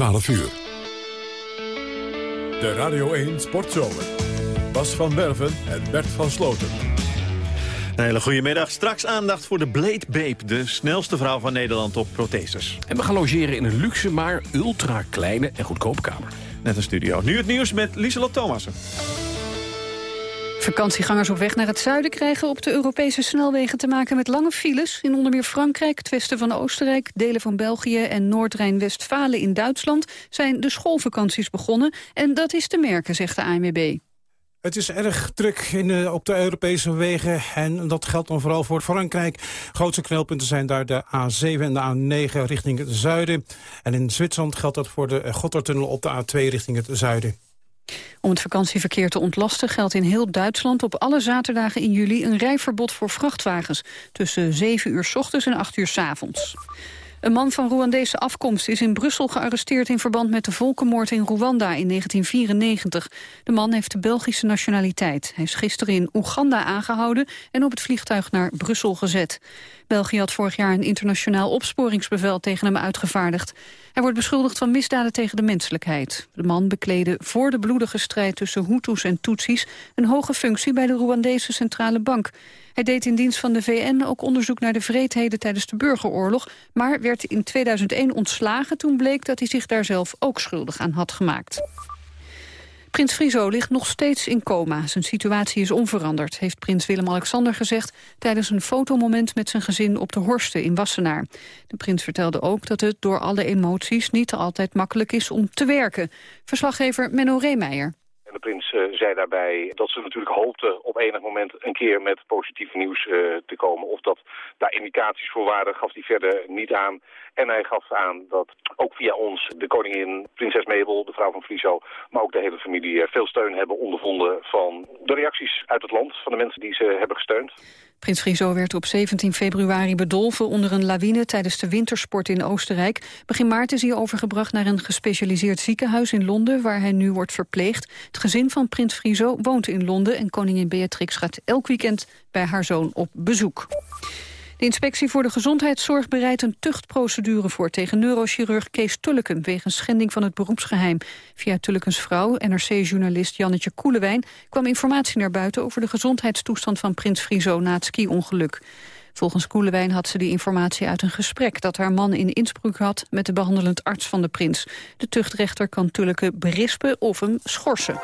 12 uur. De Radio 1 Sportzomer. Bas van Werven en Bert van Sloten. Een hele goede middag. Straks aandacht voor de Blade Babe, de snelste vrouw van Nederland op protheses. En we gaan logeren in een luxe, maar ultra kleine en goedkope kamer. Net een studio. Nu het nieuws met Lieselot Thomassen. Vakantiegangers op weg naar het zuiden krijgen op de Europese snelwegen te maken met lange files. In onder meer Frankrijk, het westen van Oostenrijk, delen van België en Noord-Rijn-Westfalen in Duitsland zijn de schoolvakanties begonnen. En dat is te merken, zegt de ANWB. Het is erg druk in op de Europese wegen en dat geldt dan vooral voor Frankrijk. Grootste knelpunten zijn daar de A7 en de A9 richting het zuiden. En in Zwitserland geldt dat voor de Gotthardtunnel op de A2 richting het zuiden. Om het vakantieverkeer te ontlasten geldt in heel Duitsland op alle zaterdagen in juli een rijverbod voor vrachtwagens tussen 7 uur s ochtends en 8 uur s avonds. Een man van Rwandese afkomst is in Brussel gearresteerd in verband met de volkenmoord in Rwanda in 1994. De man heeft de Belgische nationaliteit. Hij is gisteren in Oeganda aangehouden en op het vliegtuig naar Brussel gezet. België had vorig jaar een internationaal opsporingsbevel tegen hem uitgevaardigd. Hij wordt beschuldigd van misdaden tegen de menselijkheid. De man bekleedde voor de bloedige strijd tussen Hutus en Tutsis... een hoge functie bij de Rwandese Centrale Bank. Hij deed in dienst van de VN ook onderzoek naar de vreedheden tijdens de burgeroorlog... maar werd in 2001 ontslagen toen bleek dat hij zich daar zelf ook schuldig aan had gemaakt. Prins Friso ligt nog steeds in coma. Zijn situatie is onveranderd, heeft prins Willem-Alexander gezegd... tijdens een fotomoment met zijn gezin op de Horsten in Wassenaar. De prins vertelde ook dat het door alle emoties niet altijd makkelijk is om te werken. Verslaggever Menno Reemeijer. En de prins uh, zei daarbij dat ze natuurlijk hoopte op enig moment een keer met positief nieuws uh, te komen. Of dat daar indicaties voor waren, gaf hij verder niet aan. En hij gaf aan dat ook via ons de koningin, prinses Mabel, de vrouw van Friso, maar ook de hele familie veel steun hebben ondervonden van de reacties uit het land, van de mensen die ze hebben gesteund. Prins Friso werd op 17 februari bedolven onder een lawine tijdens de wintersport in Oostenrijk. Begin maart is hij overgebracht naar een gespecialiseerd ziekenhuis in Londen, waar hij nu wordt verpleegd. Het gezin van prins Friso woont in Londen en koningin Beatrix gaat elk weekend bij haar zoon op bezoek. De inspectie voor de gezondheidszorg bereidt een tuchtprocedure voor... tegen neurochirurg Kees Tulleken wegens schending van het beroepsgeheim. Via Tullekens vrouw, NRC-journalist Jannetje Koelewijn... kwam informatie naar buiten over de gezondheidstoestand van prins Friso na het ski-ongeluk. Volgens Koelewijn had ze die informatie uit een gesprek... dat haar man in Innsbruck had met de behandelend arts van de prins. De tuchtrechter kan Tulleken berispen of hem schorsen.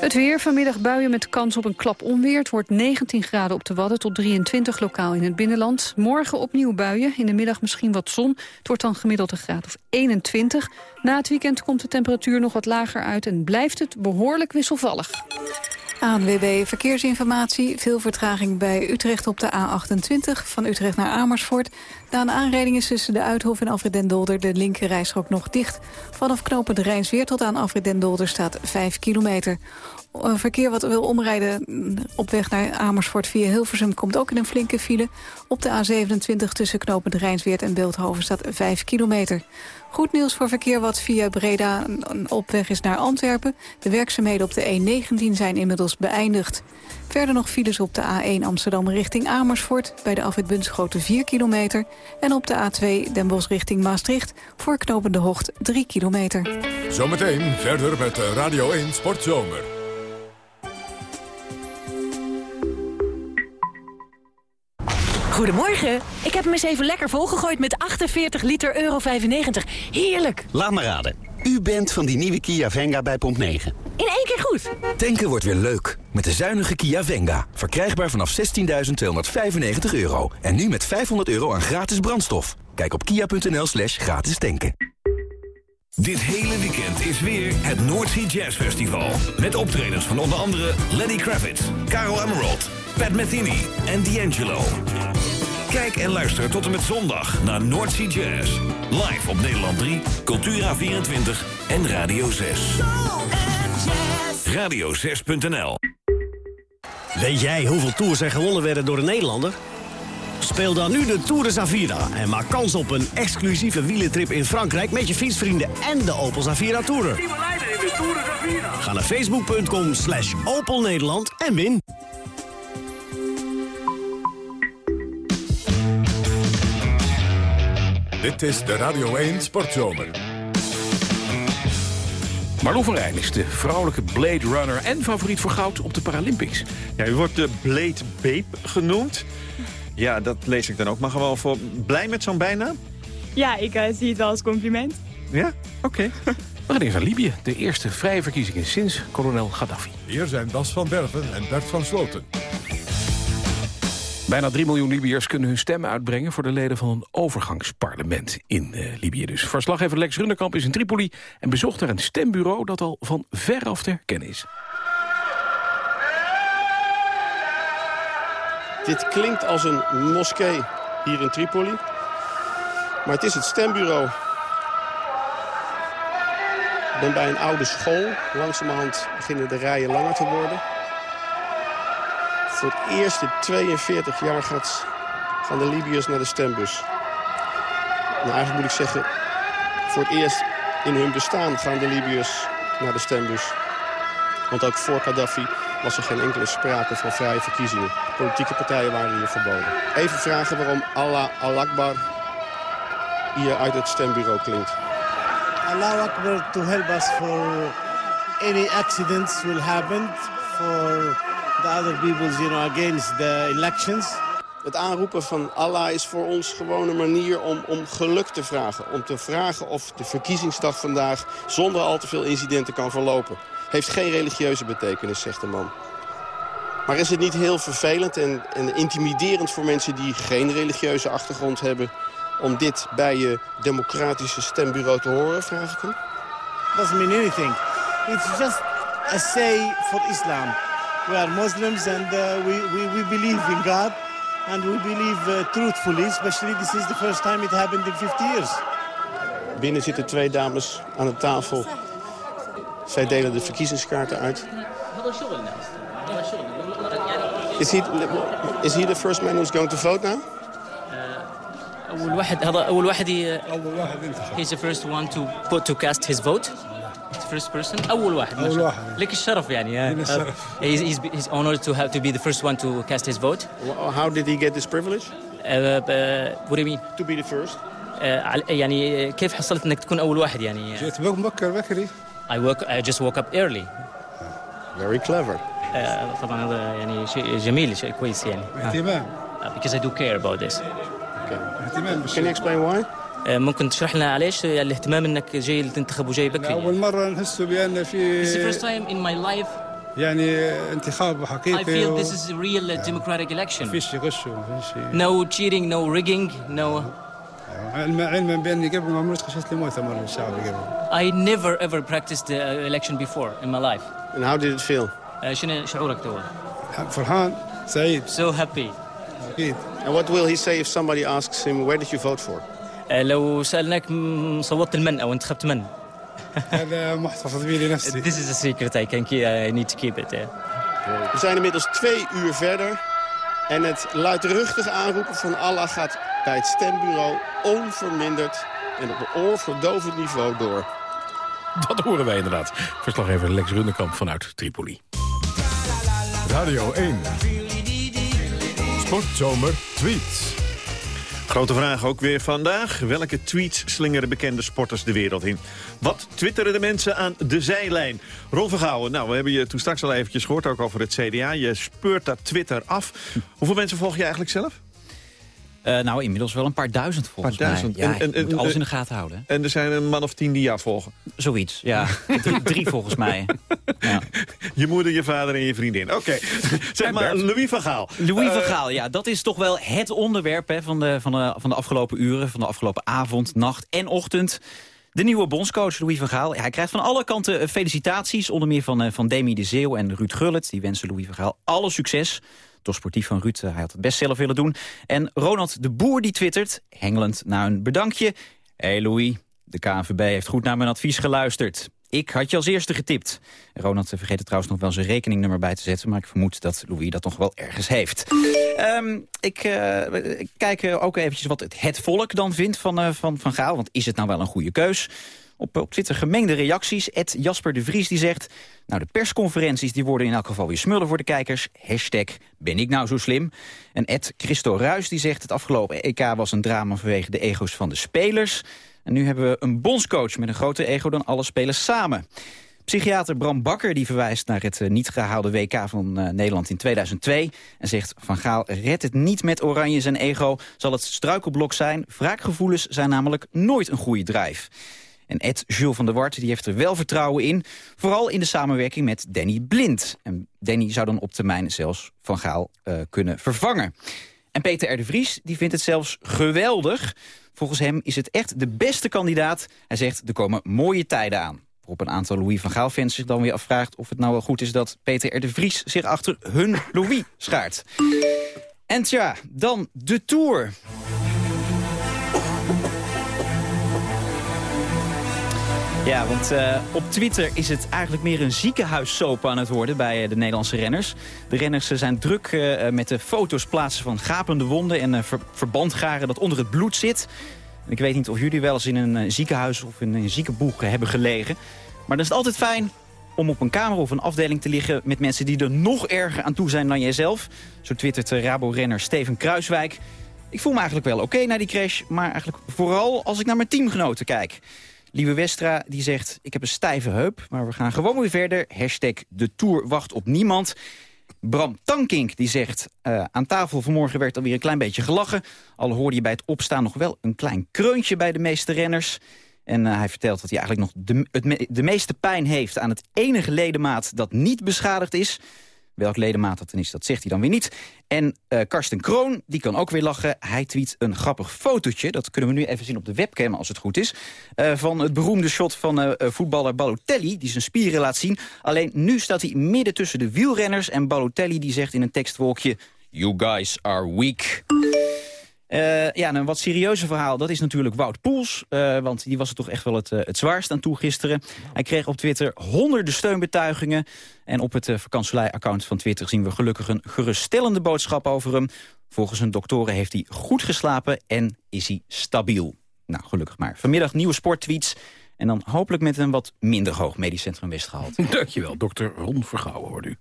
Het weer, vanmiddag buien met kans op een klap onweer. Het wordt 19 graden op de Wadden tot 23 lokaal in het binnenland. Morgen opnieuw buien, in de middag misschien wat zon. Het wordt dan gemiddeld een graad of 21. Na het weekend komt de temperatuur nog wat lager uit... en blijft het behoorlijk wisselvallig. ANWB Verkeersinformatie. Veel vertraging bij Utrecht op de A28. Van Utrecht naar Amersfoort. Na een is tussen de Uithof en Afrit den de linkerrijstrook nog dicht. Vanaf de Rijnsweer tot aan Afrit staat 5 kilometer. Verkeer wat wil omrijden op weg naar Amersfoort via Hilversum... komt ook in een flinke file. Op de A27 tussen de Rijnsweert en Beeldhoven staat 5 kilometer. Goed nieuws voor verkeer wat via Breda op weg is naar Antwerpen. De werkzaamheden op de E19 zijn inmiddels beëindigd. Verder nog files op de A1 Amsterdam richting Amersfoort... bij de afwit Bunschoten 4 kilometer. En op de A2 Den Bosch richting Maastricht... voor knopende Hocht 3 kilometer. Zometeen verder met Radio 1 Sportzomer. Goedemorgen. Ik heb hem eens even lekker volgegooid met 48 liter euro 95. Heerlijk. Laat me raden. U bent van die nieuwe Kia Venga bij Pomp 9. In één keer goed. Tanken wordt weer leuk. Met de zuinige Kia Venga. Verkrijgbaar vanaf 16.295 euro. En nu met 500 euro aan gratis brandstof. Kijk op kia.nl slash gratis tanken. Dit hele weekend is weer het Noordsea Jazz Festival. Met optredens van onder andere Lenny Kravitz, Caro Emerald, Pat Metheny en D'Angelo. Kijk en luister tot en met zondag naar Noordsea Jazz. Live op Nederland 3, Cultura24 en Radio 6. Radio6.nl Weet jij hoeveel tours er gewonnen werden door een Nederlander? Speel dan nu de Tour de Zavira en maak kans op een exclusieve wielentrip in Frankrijk... met je fietsvrienden en de Opel Zavira Tourer. Ga naar facebook.com slash Opel Nederland en win. Dit is de Radio 1 Sportzomer. Marlo van Rijn is de vrouwelijke Blade Runner en favoriet voor goud op de Paralympics. Ja, u wordt de Blade Babe genoemd. Ja, dat lees ik dan ook maar gewoon voor. Blij met zo'n bijnaam? Ja, ik uh, zie het wel als compliment. Ja? Oké. We gaan eerst naar Libië. De eerste vrije verkiezingen sinds kolonel Gaddafi. Hier zijn Bas van Berven en Bert van Sloten. Bijna 3 miljoen Libiërs kunnen hun stemmen uitbrengen... voor de leden van een overgangsparlement in uh, Libië. Dus verslaggever Lex Runderkamp is in Tripoli... en bezocht er een stembureau dat al van veraf te herkennen is. Dit klinkt als een moskee hier in Tripoli. Maar het is het stembureau. Ik ben bij een oude school. Langzamerhand beginnen de rijen langer te worden. Voor het eerst in 42 jaar gaat, gaan de Libiërs naar de stembus. Nou, eigenlijk moet ik zeggen, voor het eerst in hun bestaan gaan de Libiërs naar de stembus. Want ook voor Gaddafi was er geen enkele sprake van vrije verkiezingen. Politieke partijen waren hier verboden. Even vragen waarom Allah al-Akbar hier uit het stembureau klinkt. Allah Akbar to help us for any accidents will happen for the other people's, you know, against the elections. Het aanroepen van Allah is voor ons gewoon een manier om, om geluk te vragen. Om te vragen of de verkiezingsdag vandaag zonder al te veel incidenten kan verlopen. Heeft geen religieuze betekenis, zegt de man. Maar is het niet heel vervelend en, en intimiderend voor mensen die geen religieuze achtergrond hebben... om dit bij je democratische stembureau te horen, vraag ik hem? Doesn't mean anything. It's just a say for Islam. We are Muslims and uh, we, we, we believe in God. And we believe uh, truthfully, especially this is the first time it happened in 50 years. Binnen zitten twee dames aan de tafel. Zij delen de verkiezingskaarten uit. Is he, is he the first man who's going to vote now? أول واحد هذا أول واحد he's the first one to put to cast his vote. The first person أول واحد أول واحد. لك الشرف يعني لنا الشرف. he's, he's, he's honored to have to be the first one to cast his vote. How did he get this privilege? Uh, uh, what do you mean? To be the first. Uh, عل- يعني كيف حصلت انك تكون اول واحد يعني جيت مبكر بكري. I woke I just woke up early. Very clever. Uh, طبعا هذا يعني شيء جميل شيء كويس يعني. اهتمام. Uh, because I do care about this. اهتمام Can you explain why? Uh, ممكن تشرح لنا عليش الاهتمام انك جاي تنتخب وجاي بكري يعني. أول مرة نحس the first في time in my life يعني انتخاب I حقيقي feel و- this is a real uh, democratic election. فيش غش وفيش No cheating, no rigging, no. علما علما بأني قبل ما عمرت خشيت الموت مرة الشعبي قبل. I never ever practiced the election before in my life. And how did it feel? Uh, شنو شعورك تو؟ فرحان سعيد So happy. أكيد. And what will he say if somebody asks him, where did you vote for? Uh, لو سألناك م- صوتت لمن أو انتخبت من؟ هذا محتفظ به لنفسي. This is a secret I can keep, I need to keep it. yeah. We zijn inmiddels twee uur verder. En het luidruchtige aanroepen van Allah gaat bij het stembureau onverminderd en op een oorverdovend niveau door. Dat horen wij inderdaad. Verslaggever Lex Runderkamp vanuit Tripoli. Radio 1. Sportzomer tweets. Grote vraag ook weer vandaag. Welke tweets slingeren bekende sporters de wereld in? Wat twitteren de mensen aan de zijlijn? Ron Vergouwen, nou, we hebben je toen straks al eventjes gehoord... ook over het CDA. Je speurt dat Twitter af. Hoeveel mensen volg je eigenlijk zelf? Eh, nou, inmiddels wel een paar duizend volgens Paar duizend. mij. Ja, En- en- moet alles in de gaten houden. En er zijn een man of tien die jou volgen. Zoiets, ja. drie, drie volgens mij. Ja. Je moeder, je vader en je vriendin. Oké. zeg maar, Louis van Gaal. Louis van Eh, Gaal, ja, dat is toch wel het onderwerp hè, van, de, van, de, van de afgelopen uren, van de afgelopen avond, nacht en ochtend. De nieuwe bondscoach Louis van Gaal. Hij krijgt van alle kanten eh, felicitaties, onder meer van, van Demi de Zeeuw en Ruud Gullit. Die wensen Louis van Gaal alle succes. Sportief van Ruud, eh, hij had het best zelf willen doen. En Ronald de Boer die twittert, hengelend naar een bedankje. Hé hey Louis, de KNVB heeft goed naar mijn advies geluisterd. Ik had je als eerste getipt. Ronald vergeet er trouwens nog wel zijn rekeningnummer bij te zetten... maar ik vermoed dat Louis dat nog wel ergens heeft. Ehm, ik, uh, ik kijk ook eventjes wat het, het volk dan vindt van, van Van Gaal. Want is het nou wel een goede keus? Op, op Twitter gemengde reacties. Ed Jasper de Vries die zegt... Nou, de persconferenties die worden in elk geval weer smullen voor de kijkers. Hashtag ben ik nou zo slim? En Ed Christo Ruis die zegt... het afgelopen EK was een drama vanwege de ego's van de spelers. En nu hebben we een bondscoach met een groter ego dan alle spelers samen. Psychiater Bram Bakker die verwijst naar het niet gehaalde WK van uh, Nederland in 2002... en zegt Van Gaal redt het niet met oranje zijn ego... zal het struikelblok zijn. Wraakgevoelens zijn namelijk nooit een goede drijf. En Ed Jules van der Wart die heeft er wel vertrouwen in. Vooral in de samenwerking met Danny Blind. En Danny zou dan op termijn zelfs Van Gaal uh, kunnen vervangen. En Peter R. de Vries die vindt het zelfs geweldig. Volgens hem is het echt de beste kandidaat. Hij zegt, er komen mooie tijden aan. Waarop een aantal Louis van Gaal-fans zich dan weer afvraagt... of het nou wel goed is dat Peter R. de Vries zich achter hun Louis schaart. En tja, dan de Tour. Ja, want uh, op Twitter is het eigenlijk meer een ziekenhuissoap aan het worden bij uh, de Nederlandse renners. De renners uh, zijn druk met de foto's plaatsen van gapende wonden en ver verbandgaren dat onder het bloed zit. Ik weet niet of jullie wel eens in een ziekenhuis of in een ziekenboeg hebben gelegen. Maar dan is het altijd fijn om op een kamer of een afdeling te liggen met mensen die er nog erger aan toe zijn dan jijzelf. Zo twittert Rabo-renner Steven Kruiswijk. Ik voel me eigenlijk wel oké na die crash, maar eigenlijk vooral als ik naar mijn teamgenoten kijk. Lieve Westra die zegt, ik heb een stijve heup, maar we gaan gewoon weer verder. Hashtag de Tour wacht op niemand. Bram Tankink die zegt, uh, aan tafel vanmorgen werd alweer een klein beetje gelachen. Al hoorde je bij het opstaan nog wel een klein kreuntje bij de meeste renners. En uh, hij vertelt dat hij eigenlijk nog de, het de meeste pijn heeft aan het enige ledemaat dat niet beschadigd is. Welk ledemaat dat dan is, dat zegt hij dan weer niet. En uh, Karsten Kroon, die kan ook weer lachen. Hij tweet een grappig fotootje. Dat kunnen we nu even zien op de webcam, als het goed is. Uh, van het beroemde shot van uh, voetballer Balotelli, die zijn spieren laat zien. Alleen nu staat hij midden tussen de wielrenners. En Balotelli die zegt in een tekstwolkje... You guys are weak. Uh, ja, een wat serieuzer verhaal, dat is natuurlijk Wout Poels. Uh, want die was er toch echt wel het, uh, het zwaarst aan toe gisteren. Hij kreeg op Twitter honderden steunbetuigingen. En op het uh, account van Twitter zien we gelukkig een geruststellende boodschap over hem. Volgens een doktoren heeft hij goed geslapen en is hij stabiel. Nou, gelukkig maar. Vanmiddag nieuwe sporttweets. En dan hopelijk met een wat minder hoog medisch centrum Westgehaald. Dankjewel, dokter Ron Vergouwen, hoort u.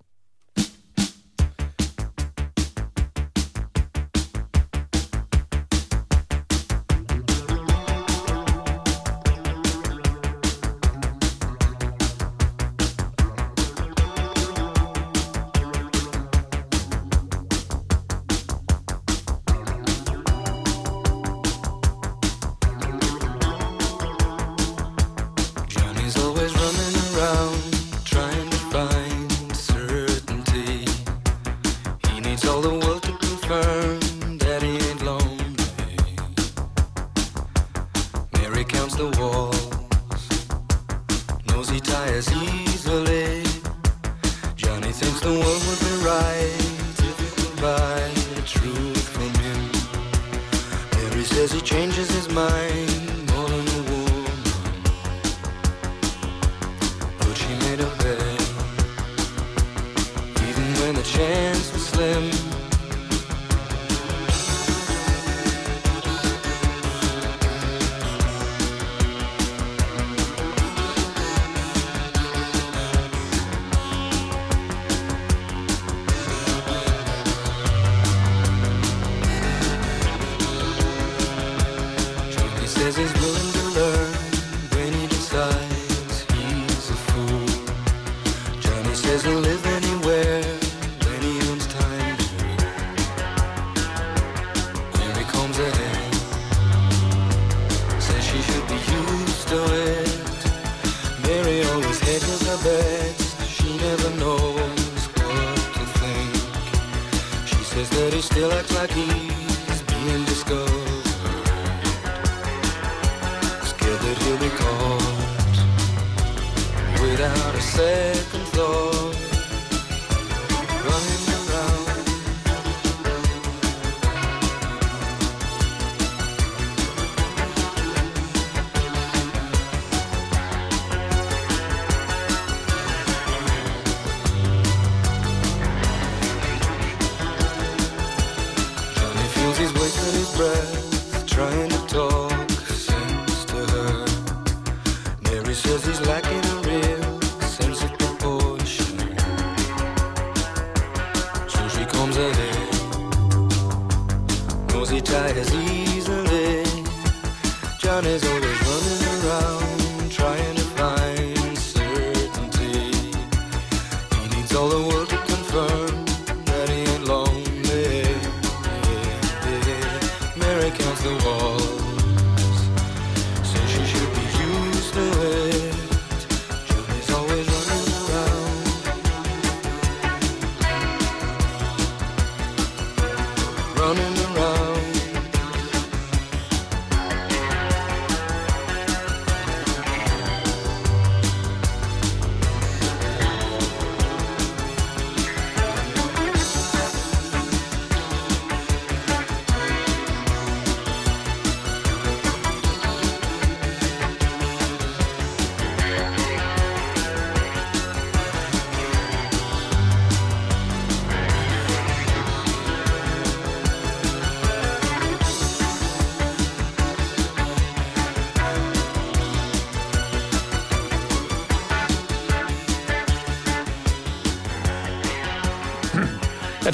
mine.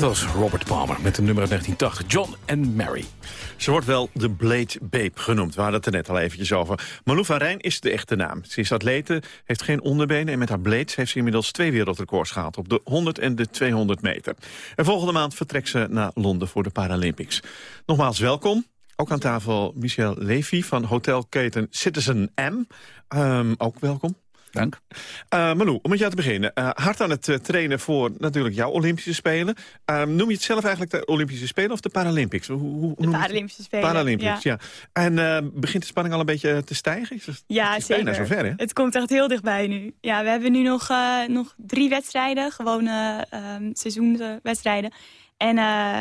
Het was Robert Palmer met de nummer uit 1980, John and Mary. Ze wordt wel de Blade Babe genoemd. We hadden het er net al eventjes over. Malou van Rijn is de echte naam. Ze is atlete, heeft geen onderbenen... en met haar blades heeft ze inmiddels twee wereldrecords gehaald... op de 100 en de 200 meter. En volgende maand vertrekt ze naar Londen voor de Paralympics. Nogmaals welkom. Ook aan tafel Michel Levy van hotelketen Citizen M. Um, ook welkom. Dank. Uh, Malou, om met jou te beginnen. Uh, hard aan het uh, trainen voor natuurlijk jouw Olympische Spelen. noem je het zelf eigenlijk de Olympische Spelen of de Paralympics? Hoe, hoe, de Paralympische Spelen. Paralympics, ja. ja. En begint de spanning al een beetje te stijgen? Is het, ja, het is zeker. bijna zover, hè? Het komt echt heel dichtbij nu. Ja, we hebben nu nog, nog drie wedstrijden, gewone seizoenswedstrijden. En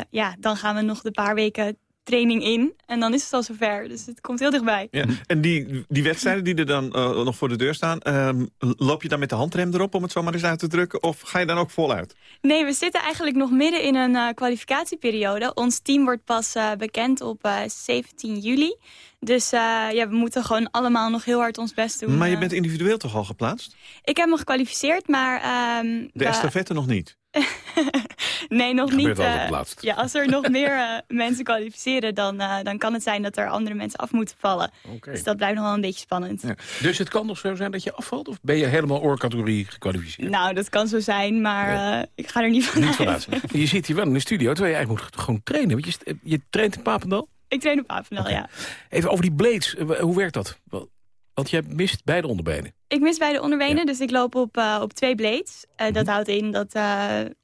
ja, dan gaan we nog de paar weken training in. En dan is het al zover. Dus het komt heel dichtbij. Ja. En die, die wedstrijden die er dan uh, nog voor de deur staan... Uh, loop je dan met de handrem erop om het zo maar eens uit te drukken? Of ga je dan ook voluit? Nee, we zitten eigenlijk nog midden in een uh, kwalificatieperiode. Ons team wordt pas bekend op 17 juli. Dus ja, we moeten gewoon allemaal nog heel hard ons best doen. Maar je bent individueel toch al geplaatst? Ik heb me gekwalificeerd, maar... ehm, de estafette nog niet? nee, nog niet. Uh, laatst. ja, als er nog meer uh, mensen kwalificeren, dan, uh, dan kan het zijn dat er andere mensen af moeten vallen. Okay. Dus dat blijft nog wel een beetje spannend. Ja. Dus het kan nog zo zijn dat je afvalt? Of ben je helemaal oorcategorie gekwalificeerd? Nou, dat kan zo zijn, maar Nee. ik ga er niet van Niet vanuit. Je zit hier wel in de studio, terwijl je eigenlijk moet gewoon trainen. Want je, je traint in Papendal? Ik train op Papendal, okay. ja. Even over die blades. Hoe werkt dat? Want jij mist beide onderbenen. Ik mis beide onderbenen, ja. dus ik loop op, uh, op twee blades. Uh, mm -hmm. Dat houdt in dat... Uh,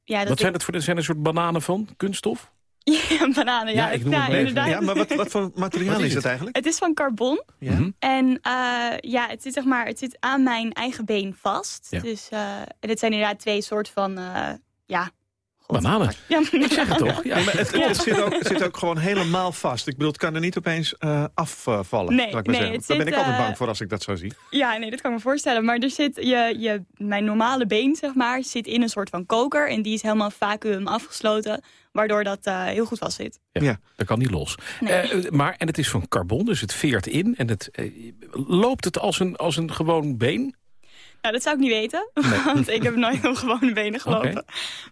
ja, dat wat zijn ik... het voor zijn er soort bananen van? Kunststof? Ja, bananen, ja. ja ik noem ja, het inderdaad. Ja, maar wat, wat voor materiaal wat is, is het eigenlijk? Het is van carbon. Ja. Mhm. En uh, ja, het zit, zeg maar, het zit aan mijn eigen been vast. Ja. Dus uh, en het zijn inderdaad twee soort van... Uh, ja, Bananen. Ja, ik zeg het toch? Ja. Nee, maar het, het, zit ook, het zit ook gewoon helemaal vast. Ik bedoel, het kan er niet opeens uh, afvallen. Nee, ik maar nee, Daar ben ik altijd uh, bang voor als ik dat zo zie. Ja, nee, dat kan ik me voorstellen. Maar er zit je, je, mijn normale been, zeg maar, zit in een soort van koker. En die is helemaal vacuüm afgesloten. Waardoor dat uh, heel goed vast zit. Ja, ja, dat kan niet los. Nee. Uh, maar, en het is van carbon, dus het veert in. En het, loopt het als een, als een gewoon been? Nou, dat zou ik niet weten, nee. want ik heb nooit op gewone benen gelopen. Okay.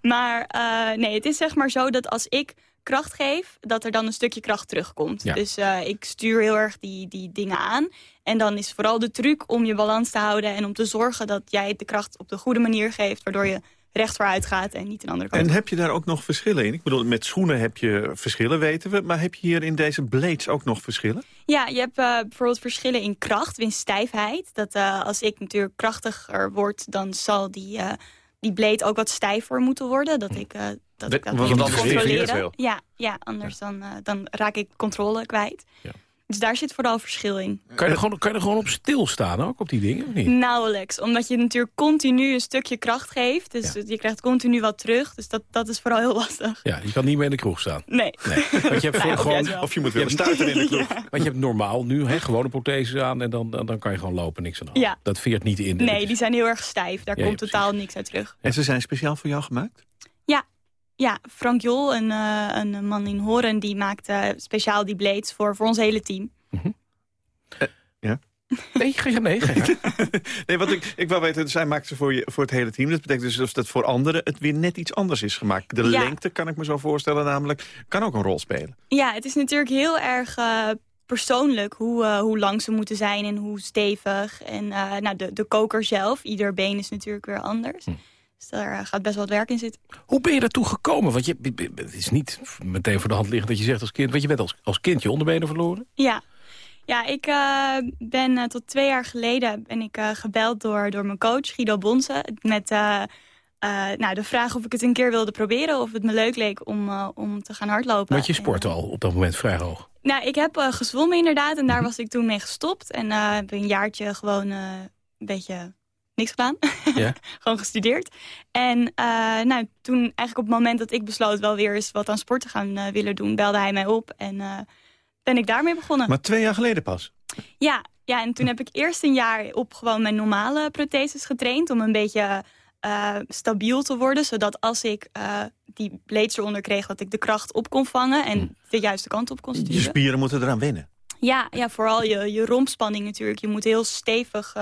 Maar uh, nee, het is zeg maar zo dat als ik kracht geef, dat er dan een stukje kracht terugkomt. Ja. Dus uh, ik stuur heel erg die, die dingen aan. En dan is vooral de truc om je balans te houden en om te zorgen dat jij de kracht op de goede manier geeft, waardoor je recht vooruit gaat en niet een andere kant. En heb je daar ook nog verschillen in? Ik bedoel, met schoenen heb je verschillen, weten we. Maar heb je hier in deze blades ook nog verschillen? Ja, je hebt uh, bijvoorbeeld verschillen in kracht, in stijfheid. Dat uh, als ik natuurlijk krachtiger word, dan zal die, uh, die blade ook wat stijver moeten worden. Dat ik, dat, de, ik dat moet controleren. Ja, ja, anders ja. Dan, dan raak ik controle kwijt. Ja. Dus daar zit vooral verschil in. Kan je, er gewoon, kan je er gewoon op stilstaan ook, op die dingen? Of niet? Nauwelijks, omdat je natuurlijk continu een stukje kracht geeft. Dus ja. je krijgt continu wat terug. Dus dat, dat is vooral heel lastig. Ja, je kan niet meer in de kroeg staan. Nee. nee. Want je hebt nou, gewoon, of je moet willen stuiten in de kroeg. ja. Want je hebt normaal nu hè, gewone protheses aan en dan, dan, dan kan je gewoon lopen, niks aan de. Ja. Dat veert niet in. Nee, die zijn heel erg stijf. Daar Ja, komt ja, totaal niks uit terug. En ze zijn speciaal voor jou gemaakt? Ja, Frank Jol, een, uh, een man in Horen, die maakt uh, speciaal die blades voor, voor ons hele team. Uh, ja? Nee, ga nee, nee, wat ik, ik wil weten, zij maakt ze voor, je, voor het hele team. Dat betekent dus dat voor anderen het weer net iets anders is gemaakt. De Ja. lengte, kan ik me zo voorstellen namelijk, kan ook een rol spelen. Ja, het is natuurlijk heel erg uh, persoonlijk hoe, uh, hoe lang ze moeten zijn en hoe stevig. En uh, nou, de, de koker zelf, ieder been is natuurlijk weer anders. Hm. Dus daar gaat best wel wat werk in zitten. Hoe ben je daartoe gekomen? Want je, het is niet meteen voor de hand liggend dat je zegt als kind... want je bent als, als kind je onderbenen verloren. Ja, ja ik uh, ben uh, tot twee jaar geleden ben ik, uh, gebeld door, door mijn coach Guido Bonse... met nou, de vraag of ik het een keer wilde proberen... of het me leuk leek om, om te gaan hardlopen. Want je sportte al op dat moment vrij hoog. Nou, ik heb gezwommen inderdaad en daar was ik toen mee gestopt. En heb een jaartje gewoon een beetje niks gedaan. Ja. Gewoon gestudeerd. En uh, nou, toen eigenlijk op het moment dat ik besloot wel weer eens wat aan sport te gaan uh, willen doen, belde hij mij op en uh, ben ik daarmee begonnen. Maar twee jaar geleden pas? Ja, ja en toen heb ik eerst een jaar op gewoon mijn normale protheses getraind om een beetje stabiel te worden, zodat als ik die blades eronder kreeg, dat ik de kracht op kon vangen en de juiste kant op kon sturen. Je spieren moeten eraan wennen. Ja, ja vooral je, je rompspanning natuurlijk. Je moet heel stevig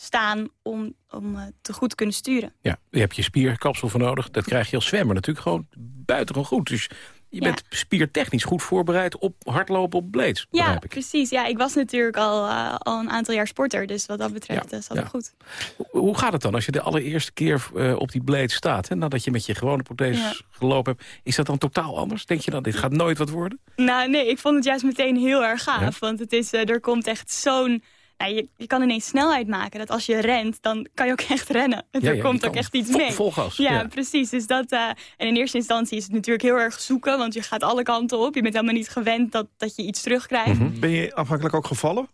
staan om, om uh, te goed te kunnen sturen. Ja, je hebt je spierkapsel voor nodig. Dat krijg je als zwemmer natuurlijk gewoon buitengewoon goed. Dus je bent spiertechnisch goed voorbereid op hardlopen op blades, Ja, ik. precies. Ja, ik was natuurlijk al, uh, al een aantal jaar sporter. Dus wat dat betreft ja, zat het goed. Hoe gaat het dan als je de allereerste keer uh, op die blade staat? Hè, nadat je met je gewone protheses gelopen hebt. Is dat dan totaal anders? Denk je dan, dit gaat nooit wat worden? Nou nee, ik vond het juist meteen heel erg gaaf. Want het is, uh, er komt echt zo'n nou, je, je, kan ineens snelheid maken. Dat als je rent, dan kan je ook echt rennen. En ja, er ja, komt ook echt iets vol, mee. Vol gas. Ja, precies. Dus dat, uh, en in eerste instantie is het natuurlijk heel erg zoeken. Want je gaat alle kanten op. Je bent helemaal niet gewend dat, dat je iets terugkrijgt. Mm -hmm. Ben je afhankelijk ook gevallen?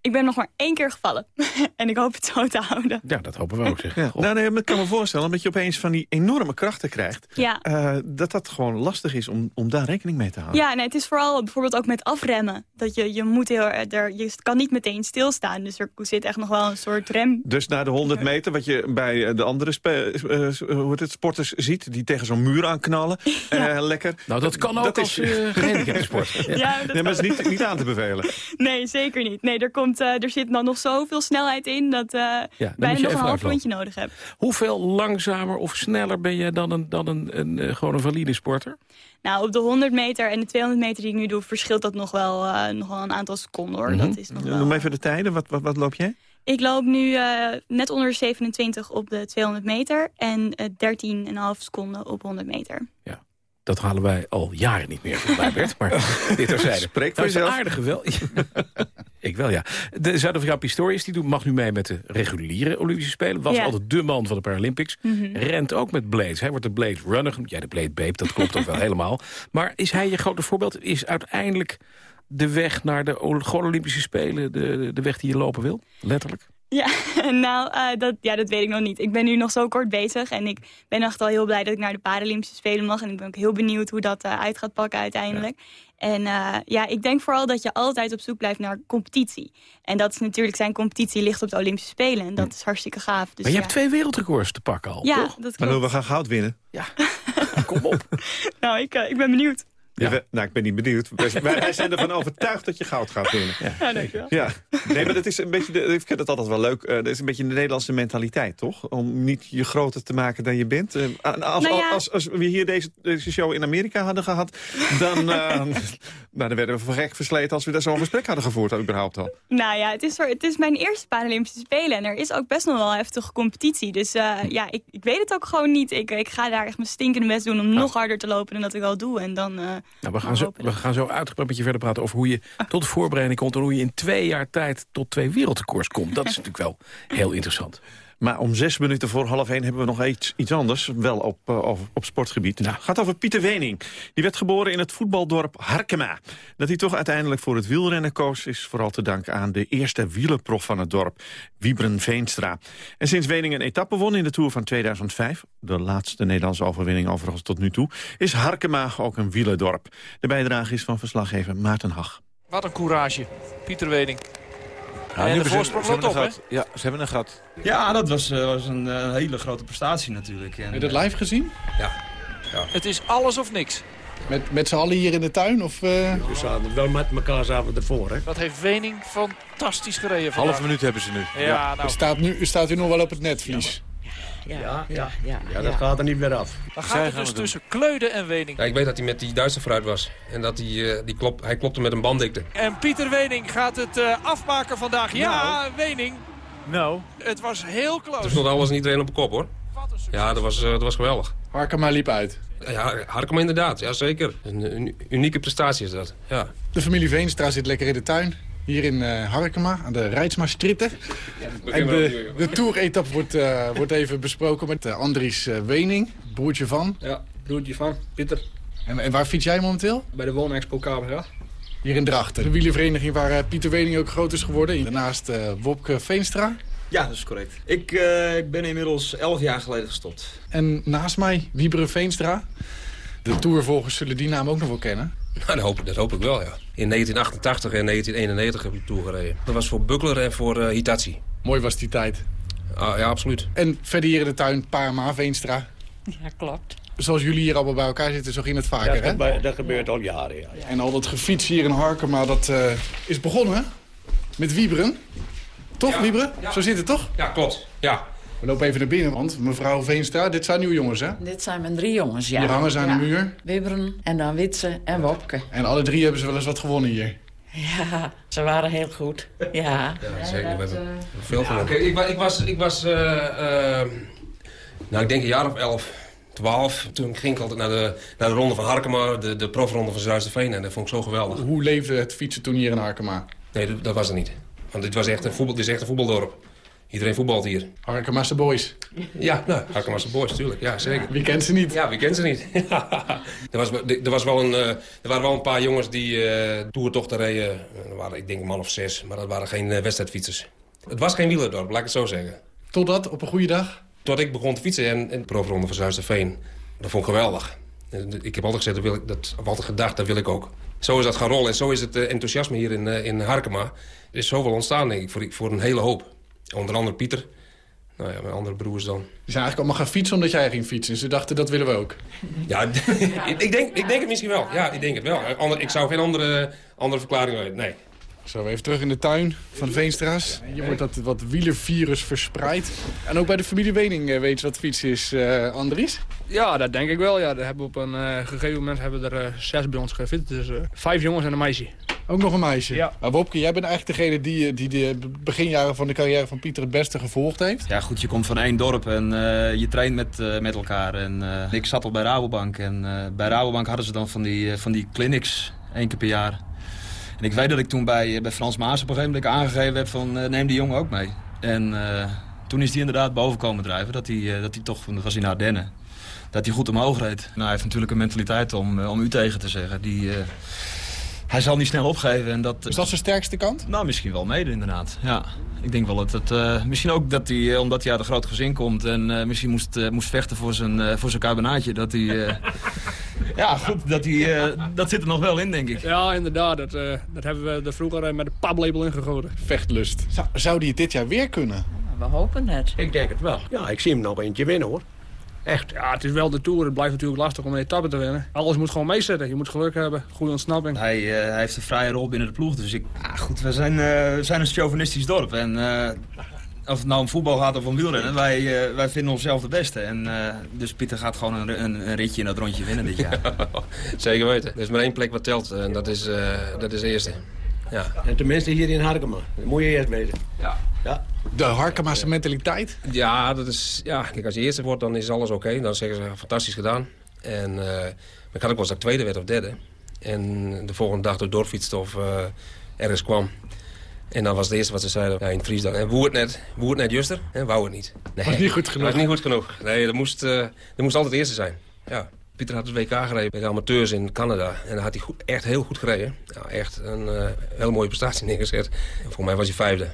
Ik ben nog maar één keer gevallen. en ik hoop het zo te houden. Ja, dat hopen we ook. Zeg. Ja. Nou, nee, ik kan me voorstellen dat je opeens van die enorme krachten krijgt. Ja. Uh, dat dat gewoon lastig is om, om daar rekening mee te houden. Ja, nee, het is vooral bijvoorbeeld ook met afremmen. Dat je, je moet heel er, je kan niet meteen stilstaan. Dus er zit echt nog wel een soort rem. Dus na de 100 meter, wat je bij de andere uh, hoe het, sporters ziet... die tegen zo'n muur aanknallen, ja. uh, lekker. Nou, dat kan ook dat als is, gehandicapte sport. ja, ja dat nee, maar het is niet, niet aan te bevelen. Nee, zeker niet. Nee, er komt uh, er zit dan nog zoveel snelheid in... dat uh, ja, bijna nog een half rondje nodig hebt. Hoeveel langzamer of sneller ben je dan een, dan een, een, een gewoon een valide sporter? Nou, op de 100 meter en de 200 meter die ik nu doe... verschilt dat nog wel, uh, nog wel een aantal seconden, hoor. Mm -hmm. dat is nog wel, Noem even de tijden. Wat, wat, wat loop jij? Ik loop nu uh, net onder de 27 op de 200 meter... en uh, 13,5 seconden op 100 meter. Ja. Dat halen wij al jaren niet meer, bij Bert. Maar dit terzijde. Spreek voor een aardige wel. ik wel, ja. De Zuid-Afrikaan Pistorius die doet, mag nu mee met de reguliere Olympische Spelen. Was Ja. altijd de man van de Paralympics. Mhm. Rent ook met blades. Hij wordt de blade runner. Ja, de blade babe, dat klopt ook wel helemaal. Maar is hij je grote voorbeeld? Is uiteindelijk de weg naar de Olympische Spelen... De, de weg die je lopen wil? Letterlijk? Ja, nou, eh, dat, ja, dat weet ik nog niet. Ik ben nu nog zo kort bezig en ik ben echt wel heel blij dat ik naar de Paralympische Spelen mag. En ik ben ook heel benieuwd hoe dat eh, uit gaat pakken uiteindelijk. En eh, ja, ik denk vooral dat je altijd op zoek blijft naar competitie. En dat is natuurlijk, zijn competitie ligt op de Olympische Spelen. En dat is hartstikke gaaf. Dus maar je ja. hebt twee wereldrecords te pakken al, Ja, toch? dat Maar klopt. we gaan goud winnen. Kom op. Nou, ik, eh, ik ben benieuwd. Ja. nou, ik ben niet benieuwd. Wij wij zijn ervan overtuigd dat je goud gaat winnen. Ja, Ja, dankjewel. nee, maar dat is een beetje. De, ik vind het altijd wel leuk. eh, dat is een beetje de Nederlandse mentaliteit, toch? Om niet je groter te maken dan je bent. Eh, als, Nou ja. als, als we hier deze, deze show in Amerika hadden gehad, dan, eh, nou, dan werden we voor gek versleten als we daar zo'n gesprek hadden gevoerd, überhaupt al. Nou ja, het is, voor- het is mijn eerste Paralympische Spelen. En er is ook best nog wel heftige competitie. Dus eh, ja, ik, ik weet het ook gewoon niet. Ik, ik ga daar echt mijn stinkende best doen om nog harder te lopen dan dat ik al doe. En dan... Nou, we, gaan zo, we gaan zo uitgebreid met je verder praten over hoe je tot de voorbereiding komt... en hoe je in twee jaar tijd tot twee wereldrecords komt. Dat is natuurlijk wel heel interessant. Maar om zes minuten voor half één hebben we nog iets, iets anders. Wel op, eh, op, op sportgebied. Het gaat over Pieter Wening. Die werd geboren in het voetbaldorp Harkema. Dat hij toch uiteindelijk voor het wielrennen koos... is vooral te danken aan de eerste wielerprof van het dorp, Wiebren Veenstra. En sinds Wening een etappe won in de Tour van 2005... de laatste Nederlandse overwinning overigens tot nu toe... is Harkema ook een wielerdorp. De bijdrage is van verslaggever Maarten Hag. Wat een courage. Pieter Weding. Ja, en de voorsprong loopt hebben op, een gat. Ja, ze hebben een gat. Ja, dat was, eh, was een eh, hele grote prestatie natuurlijk. En, Heb je dat live gezien? Ja. Het is alles of niks. Met, met z'n allen hier in de tuin? Of, eh? We zaten wel met elkaar zaten ervoor, hè? Dat heeft Wening fantastisch gereden vandaag. Half minuut hebben ze nu. Ja, nou. Staat, nu, staat u nog wel op het netvlies. Ja, ja, ja. Ja, dat gaat er niet meer af. Dan gaat het dus tussen Kleuden en Wening. Ja, ik weet dat hij met die Duitser vooruit was. En dat hij, eh, die klop, hij klopte met een banddikte. En Pieter Wening gaat het eh, afmaken vandaag. Ja, Wening. Nou. Het was heel Er close. stond alles en iedereen op de kop, hoor. Ja, dat was, eh, dat was geweldig. Harkema liep uit. Ja, Harkema inderdaad. Ja, zeker. Een, een unieke prestatie is dat. Ja. De familie Veenstra zit lekker in de tuin. Hier in eh Harkema, aan de Rijtsma-stritten. En de, de Tour-etappe wordt, eh, wordt even besproken met eh, Andries Wening, broertje van. Ja, broertje van, Pieter. En, en waar fiets jij momenteel? Bij de Woonexpo Cabra. Hier in Drachten. De wielervereniging waar Pieter Wening ook groot is geworden. Daarnaast eh, Wopke Veenstra. Ja, dat is correct. Ik, eh, ik ben inmiddels 11 jaar geleden gestopt. En naast mij Wieberen Veenstra. De Tourvolgers zullen die naam ook nog wel kennen. Nou, dat, hoop, ik- dat hoop ik wel, ja. In 1988 en 1991 heb ik de Tour gereden. Dat was voor Buckler en voor eh, Hitachi. Mooi was die tijd. Ah, ja, absoluut. En verder hier in de tuin Parma, Veenstra. Ja, klopt. Zoals jullie hier allemaal bij elkaar zitten, zo ging het vaker, dat, hè? gebeurt, dat gebeurt al jaren, ja. En al dat gefiets hier in Harkema, dat eh, is begonnen met Wieberen. Toch, Libre? Zo zit het toch? Ja, klopt. Ja. We lopen even naar binnen, want mevrouw Veenstra, dit zijn uw jongens, hè? Dit zijn mijn drie jongens, ja. Die hangen ze aan Ja. de muur. Wibberen en dan Witse en Wopke. En alle drie hebben ze wel eens wat gewonnen hier. Ja, ze waren heel goed. Ja. Ja, zeker. We hebben veel van Kijk, ik, ik was, ik was eh, eh, nou, ik denk een jaar of elf, twaalf. Toen ging ik altijd naar de, naar de ronde van Harkema, de, de profronde van Zuisterveen. En dat vond ik zo geweldig. Hoe leefde het fietsen toen hier in Harkema? Nee, dat, dat was het niet. Want dit, was echt een voetbal, dit is echt een voetbaldorp. Iedereen voetbalt hier. Harkema's Boys. Ja, nou, Harkema's Boys, tuurlijk. Ja, zeker. Wie kent ze niet? Ja, wie kent ze niet? er, was, er, was wel een, eh, er waren wel een paar jongens die eh toertochten reden. Er waren, ik denk, een man of zes. Maar dat waren geen eh, wedstrijdfietsers. Het was geen wielerdorp, laat ik het zo zeggen. Totdat, op een goede dag? Tot ik begon te fietsen en, en de profronde van Zuisterveen. Dat vond ik geweldig. Ik heb altijd gezegd, dat wil ik, dat, of altijd gedacht, dat wil ik ook. Zo is dat gaan rollen en zo is het enthousiasme hier in, in Harkema. Er is zoveel ontstaan, denk ik, voor, voor een hele hoop. Onder andere Pieter. Nou ja, mijn andere broers dan. Die zijn eigenlijk allemaal gaan fietsen omdat jij ging fietsen. Ze dachten, dat willen we ook. Ja, ik, ik, denk, ik denk het misschien wel. Ja, ik denk het wel. Ander, ik zou geen andere, andere verklaring weten. Nee. Zo, even terug in de tuin van de Veenstra's. Hier wordt dat wat wielervirus verspreid. En ook bij de familie Wening eh, weet je wat fietsen is, eh Andries? Ja, dat denk ik wel. Ja, dat hebben we op een eh, gegeven moment hebben er zes bij ons gefietst. Dus vijf jongens en een meisje. Ook nog een meisje? Ja. Maar Wopke, jij bent eigenlijk degene die, eh, die de beginjaren van de carrière van Pieter het beste gevolgd heeft. Ja goed, je komt van één dorp en eh, je traint met, eh, met elkaar. En, eh, ik zat al bij Rabobank en eh, bij Rabobank hadden ze dan van die, eh, van die clinics één keer per jaar. En ik weet dat ik toen bij, bij Frans Maas op een gegeven moment aangegeven heb van eh, neem die jongen ook mee. En eh, toen is hij inderdaad boven komen drijven, dat hij, eh, dat hij toch, dat was in Ardennen, dat hij goed omhoog reed. Nou, hij heeft natuurlijk een mentaliteit om, om u tegen te zeggen. Die, eh, hij zal niet snel opgeven. En dat, Is dat zijn sterkste kant? Nou, misschien wel mede inderdaad. Ja, ik denk wel dat het... eh, misschien ook dat hij, eh, omdat hij uit een groot gezin komt... en eh, misschien moest, eh, moest vechten voor zijn, eh, voor zijn carbonaatje... dat hij... eh, ja, goed, dat, hij, eh, dat zit er nog wel in, denk ik. Ja, inderdaad. Dat, eh, dat hebben we er vroeger met een pablabel ingegoten. Vechtlust. Zou, zou die het dit jaar weer kunnen? We hopen het. Ik denk het wel. Ja, ik zie hem nog eentje winnen hoor. Echt. Ja, het is wel de Tour. Het blijft natuurlijk lastig om een etappe te winnen. Alles moet gewoon meezetten. Je moet geluk hebben. Goede ontsnapping. Hij, eh, hij heeft een vrije rol binnen de ploeg. Dus ik... Ah, goed, we zijn, eh, we zijn een chauvinistisch dorp. En eh, of het nou om voetbal gaat of om wielrennen... wij, wij vinden onszelf de beste. En, eh, dus Pieter gaat gewoon een, een, een ritje in dat rondje winnen dit jaar. Zeker weten. Er is maar één plek wat telt en dat is, eh, dat is de eerste. Ja. En tenminste hier in Harkema. Dat moet je eerst weten. Ja. ja. De Harkema's mentaliteit? Ja, dat is, ja, kijk, als je eerste wordt, dan is alles oké. Dan zeggen ze, fantastisch gedaan. En maar ik had ook wel eens dat tweede werd of derde. En de volgende dag door doorfietste of eh, ergens kwam. En dan was het eerste wat ze zeiden ja, in het Fries dan. En woe het net, woe het net juster? En wou het niet. Nee, Was niet goed genoeg. Was niet goed genoeg. Nee, dat moest, eh, dat moest altijd eerste zijn. Ja. Pieter had het WK gereden bij de amateurs in Canada. En daar had hij goed, echt heel goed gereden. Ja, echt een eh, hele mooie prestatie neergezet. En volgens mij was hij vijfde.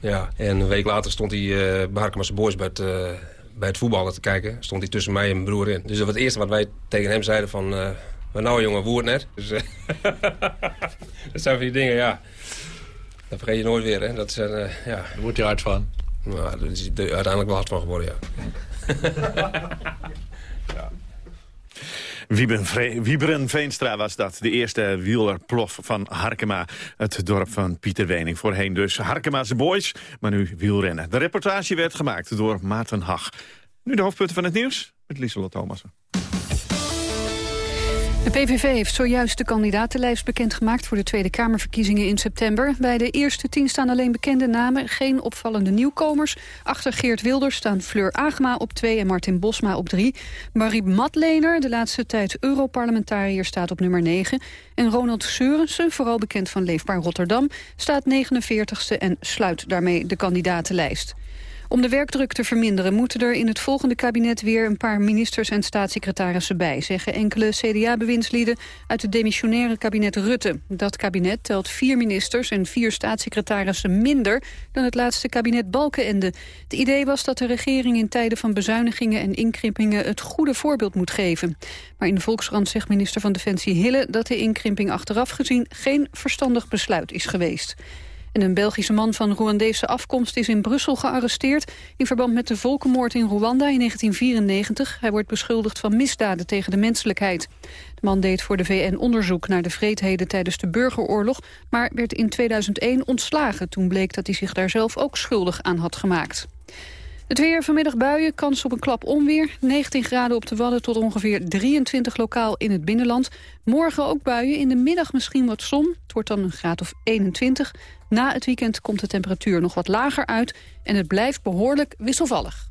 Ja, en een week later stond hij uh, bij Harkema's Boys bij het, uh, bij het voetballen te kijken. Stond hij tussen mij en mijn broer in. Dus dat was het eerste wat wij tegen hem zeiden van... Uh, maar nou jongen, het net. Dus, uh, dat zijn van die dingen, ja. Dat vergeet je nooit weer, hè. Dat zijn, uh, ja. Daar wordt hij hard van. Nou, daar is hij uiteindelijk wel hard van geworden, ja. ja. Wieben, Veenstra was dat, de eerste wielerplof van Harkema. Het dorp van Pieter Wening. Voorheen dus Harkema's Boys, maar nu wielrennen. De reportage werd gemaakt door Maarten Hag. Nu de hoofdpunten van het nieuws met Lieselot Thomassen. De PVV heeft zojuist de kandidatenlijst bekendgemaakt voor de Tweede Kamerverkiezingen in september. Bij de eerste tien staan alleen bekende namen, geen opvallende nieuwkomers. Achter Geert Wilders staan Fleur Agema op twee en Martin Bosma op drie. Marie Matlener, de laatste tijd Europarlementariër, staat op nummer 9. En Ronald Seurensen, vooral bekend van Leefbaar Rotterdam, staat 49ste en sluit daarmee de kandidatenlijst. Om de werkdruk te verminderen moeten er in het volgende kabinet weer een paar ministers en staatssecretarissen bij, zeggen enkele CDA-bewindslieden uit het demissionaire kabinet Rutte. Dat kabinet telt vier ministers en vier staatssecretarissen minder dan het laatste kabinet Balkenende. Het idee was dat de regering in tijden van bezuinigingen en inkrimpingen het goede voorbeeld moet geven. Maar in de Volkskrant zegt minister van Defensie Hille dat de inkrimping achteraf gezien geen verstandig besluit is geweest. En een Belgische man van Rwandese afkomst is in Brussel gearresteerd... in verband met de volkenmoord in Rwanda in 1994. Hij wordt beschuldigd van misdaden tegen de menselijkheid. De man deed voor de VN onderzoek naar de vreedheden tijdens de burgeroorlog... maar werd in 2001 ontslagen toen bleek dat hij zich daar zelf ook schuldig aan had gemaakt. Het weer vanmiddag buien, kans op een klap onweer. 19 graden op de Wadden tot ongeveer 23 lokaal in het binnenland. Morgen ook buien, in de middag misschien wat zon. Het wordt dan een graad of 21. Na het weekend komt de temperatuur nog wat lager uit... en het blijft behoorlijk wisselvallig.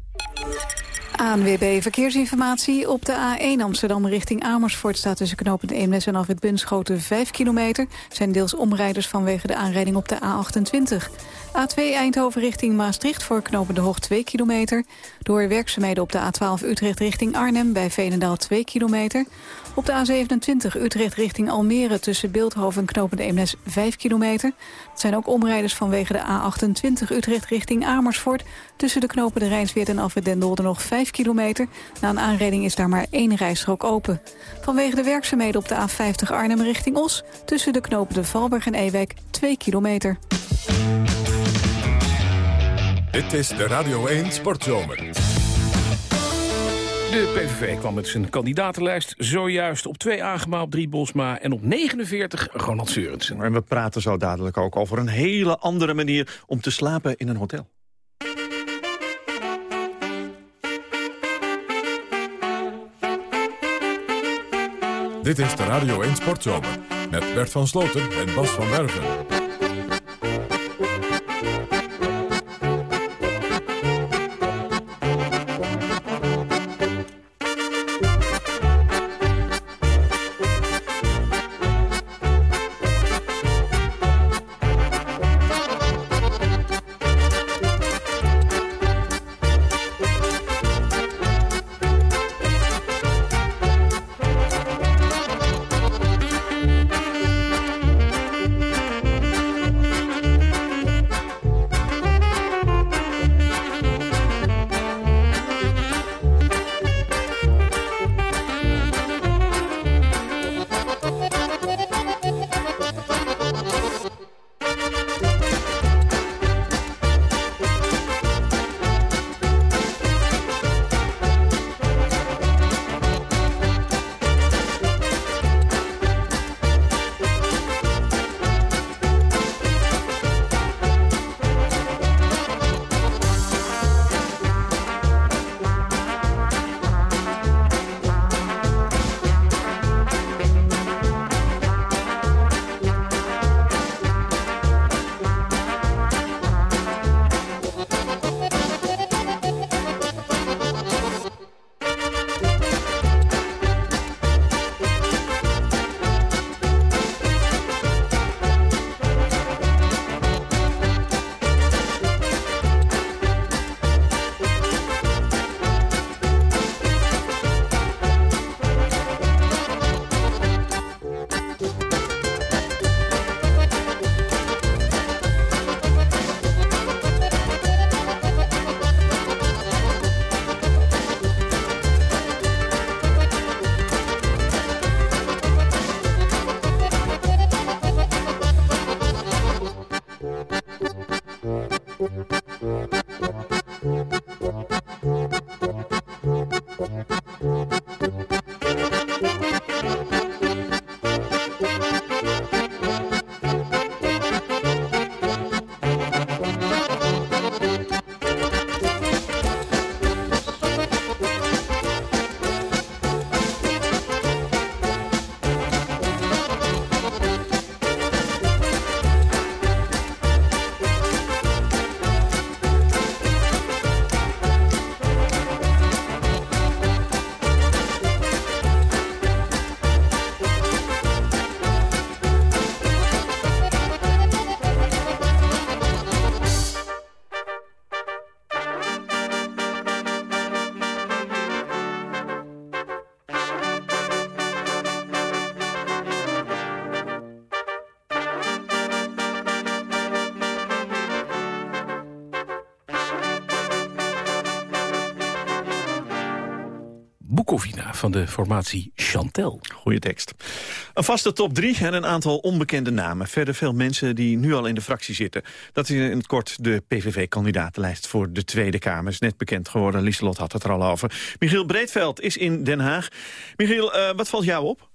ANWB Verkeersinformatie. Op de A1 Amsterdam richting Amersfoort staat tussen knooppunt Eemnes en Afrit Bunschoten 5 kilometer. Zijn deels omrijders vanwege de aanrijding op de A28. A2 Eindhoven richting Maastricht voor knopen de Hoog 2 kilometer. Door werkzaamheden op de A12 Utrecht richting Arnhem bij Veenendaal 2 kilometer. Op de A27 Utrecht richting Almere tussen Beeldhoven en knopende Eemnes 5 kilometer. Het zijn ook omrijders vanwege de A28 Utrecht richting Amersfoort. Tussen de knopen de en Alfred nog 5 kilometer. Na een aanrijding is daar maar één rijstrook open. Vanwege de werkzaamheden op de A50 Arnhem richting Os... tussen de knopen de Valberg en Ewijk 2 kilometer. Dit is de Radio 1 Sportzomer. De PVV kwam met zijn kandidatenlijst zojuist op 2 Agema, op 3 Bosma en op 49 Ronald Seurensen. En we praten zo dadelijk ook over een hele andere manier om te slapen in een hotel. Dit is de Radio 1 Sportzomer met Bert van Sloten en Bas van Werven. Van de formatie Chantel. Goeie tekst. Een vaste top 3 en een aantal onbekende namen. Verder veel mensen die nu al in de fractie zitten. Dat is in het kort de PVV-kandidatenlijst voor de Tweede Kamer. Is net bekend geworden, Lieselot had het er al over. Michiel Breedveld is in Den Haag. Michiel, uh, wat valt jou op?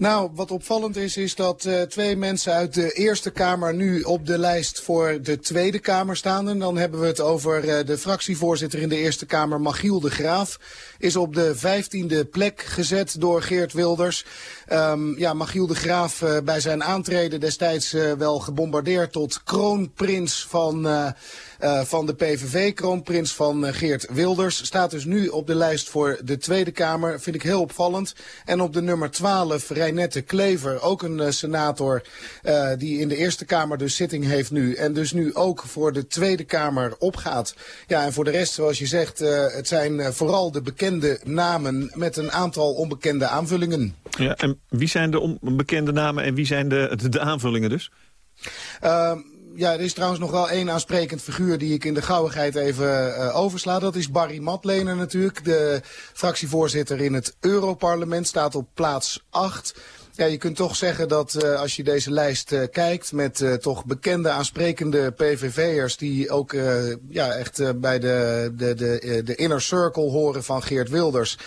Nou, wat opvallend is, is dat uh, twee mensen uit de Eerste Kamer nu op de lijst voor de Tweede Kamer staan. En dan hebben we het over uh, de fractievoorzitter in de Eerste Kamer, Machiel de Graaf. Is op de vijftiende plek gezet door Geert Wilders. Um, ja, Machiel de Graaf uh, bij zijn aantreden destijds wel gebombardeerd tot kroonprins van... Uh, van de PVV, kroonprins van uh, Geert Wilders. Staat dus nu op de lijst voor de Tweede Kamer. Vind ik heel opvallend. En op de nummer 12, Reinette Klever, ook een uh, senator die in de Eerste Kamer dus zitting heeft nu. En dus nu ook voor de Tweede Kamer opgaat. Ja, en voor de rest, zoals je zegt, het zijn vooral de bekende namen met een aantal onbekende aanvullingen. Ja, en wie zijn de onbekende namen en wie zijn de, de, de aanvullingen dus? Uh, ja, er is trouwens nog wel één aansprekend figuur die ik in de gauwigheid even uh, oversla. Dat is Barry Matlener natuurlijk. De fractievoorzitter in het Europarlement staat op plaats 8. Ja, je kunt toch zeggen dat uh, als je deze lijst uh, kijkt met toch bekende aansprekende PVV'ers die ook ja, echt bij de, de, de, de inner circle horen van Geert Wilders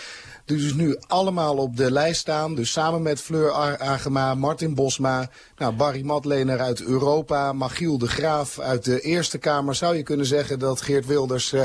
die dus nu allemaal op de lijst staan. Dus samen met Fleur Agema, Martin Bosma, nou, Barry Matlener uit Europa, Machiel de Graaf uit de Eerste Kamer. Zou je kunnen zeggen dat Geert Wilders uh,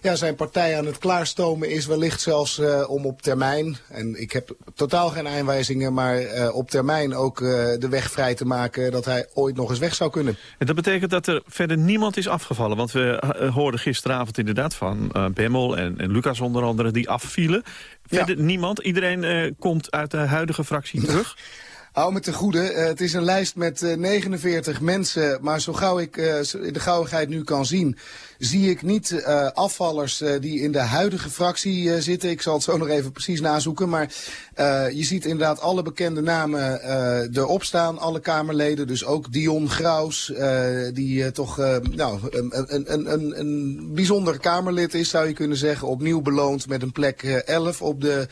ja, zijn partij aan het klaarstomen is. Wellicht zelfs uh, om op termijn, en ik heb totaal geen aanwijzingen, maar uh, op termijn ook de weg vrij te maken dat hij ooit nog eens weg zou kunnen. En dat betekent dat er verder niemand is afgevallen. Want we hoorden gisteravond inderdaad van Bemmel en, en Lucas onder andere die afvielen. Verder ja. niemand? Iedereen komt uit de huidige fractie terug? Hou me te goede. Uh, het is een lijst met uh, 49 mensen. Maar zo gauw ik uh, de gauwigheid nu kan zien... zie ik niet afvallers die in de huidige fractie zitten. Ik zal het zo nog even precies nazoeken. Maar je ziet inderdaad alle bekende namen erop staan. Alle Kamerleden. Dus ook Dion Graus. die toch nou, een, een, een, een bijzonder Kamerlid is, zou je kunnen zeggen. Opnieuw beloond met een plek 11 op de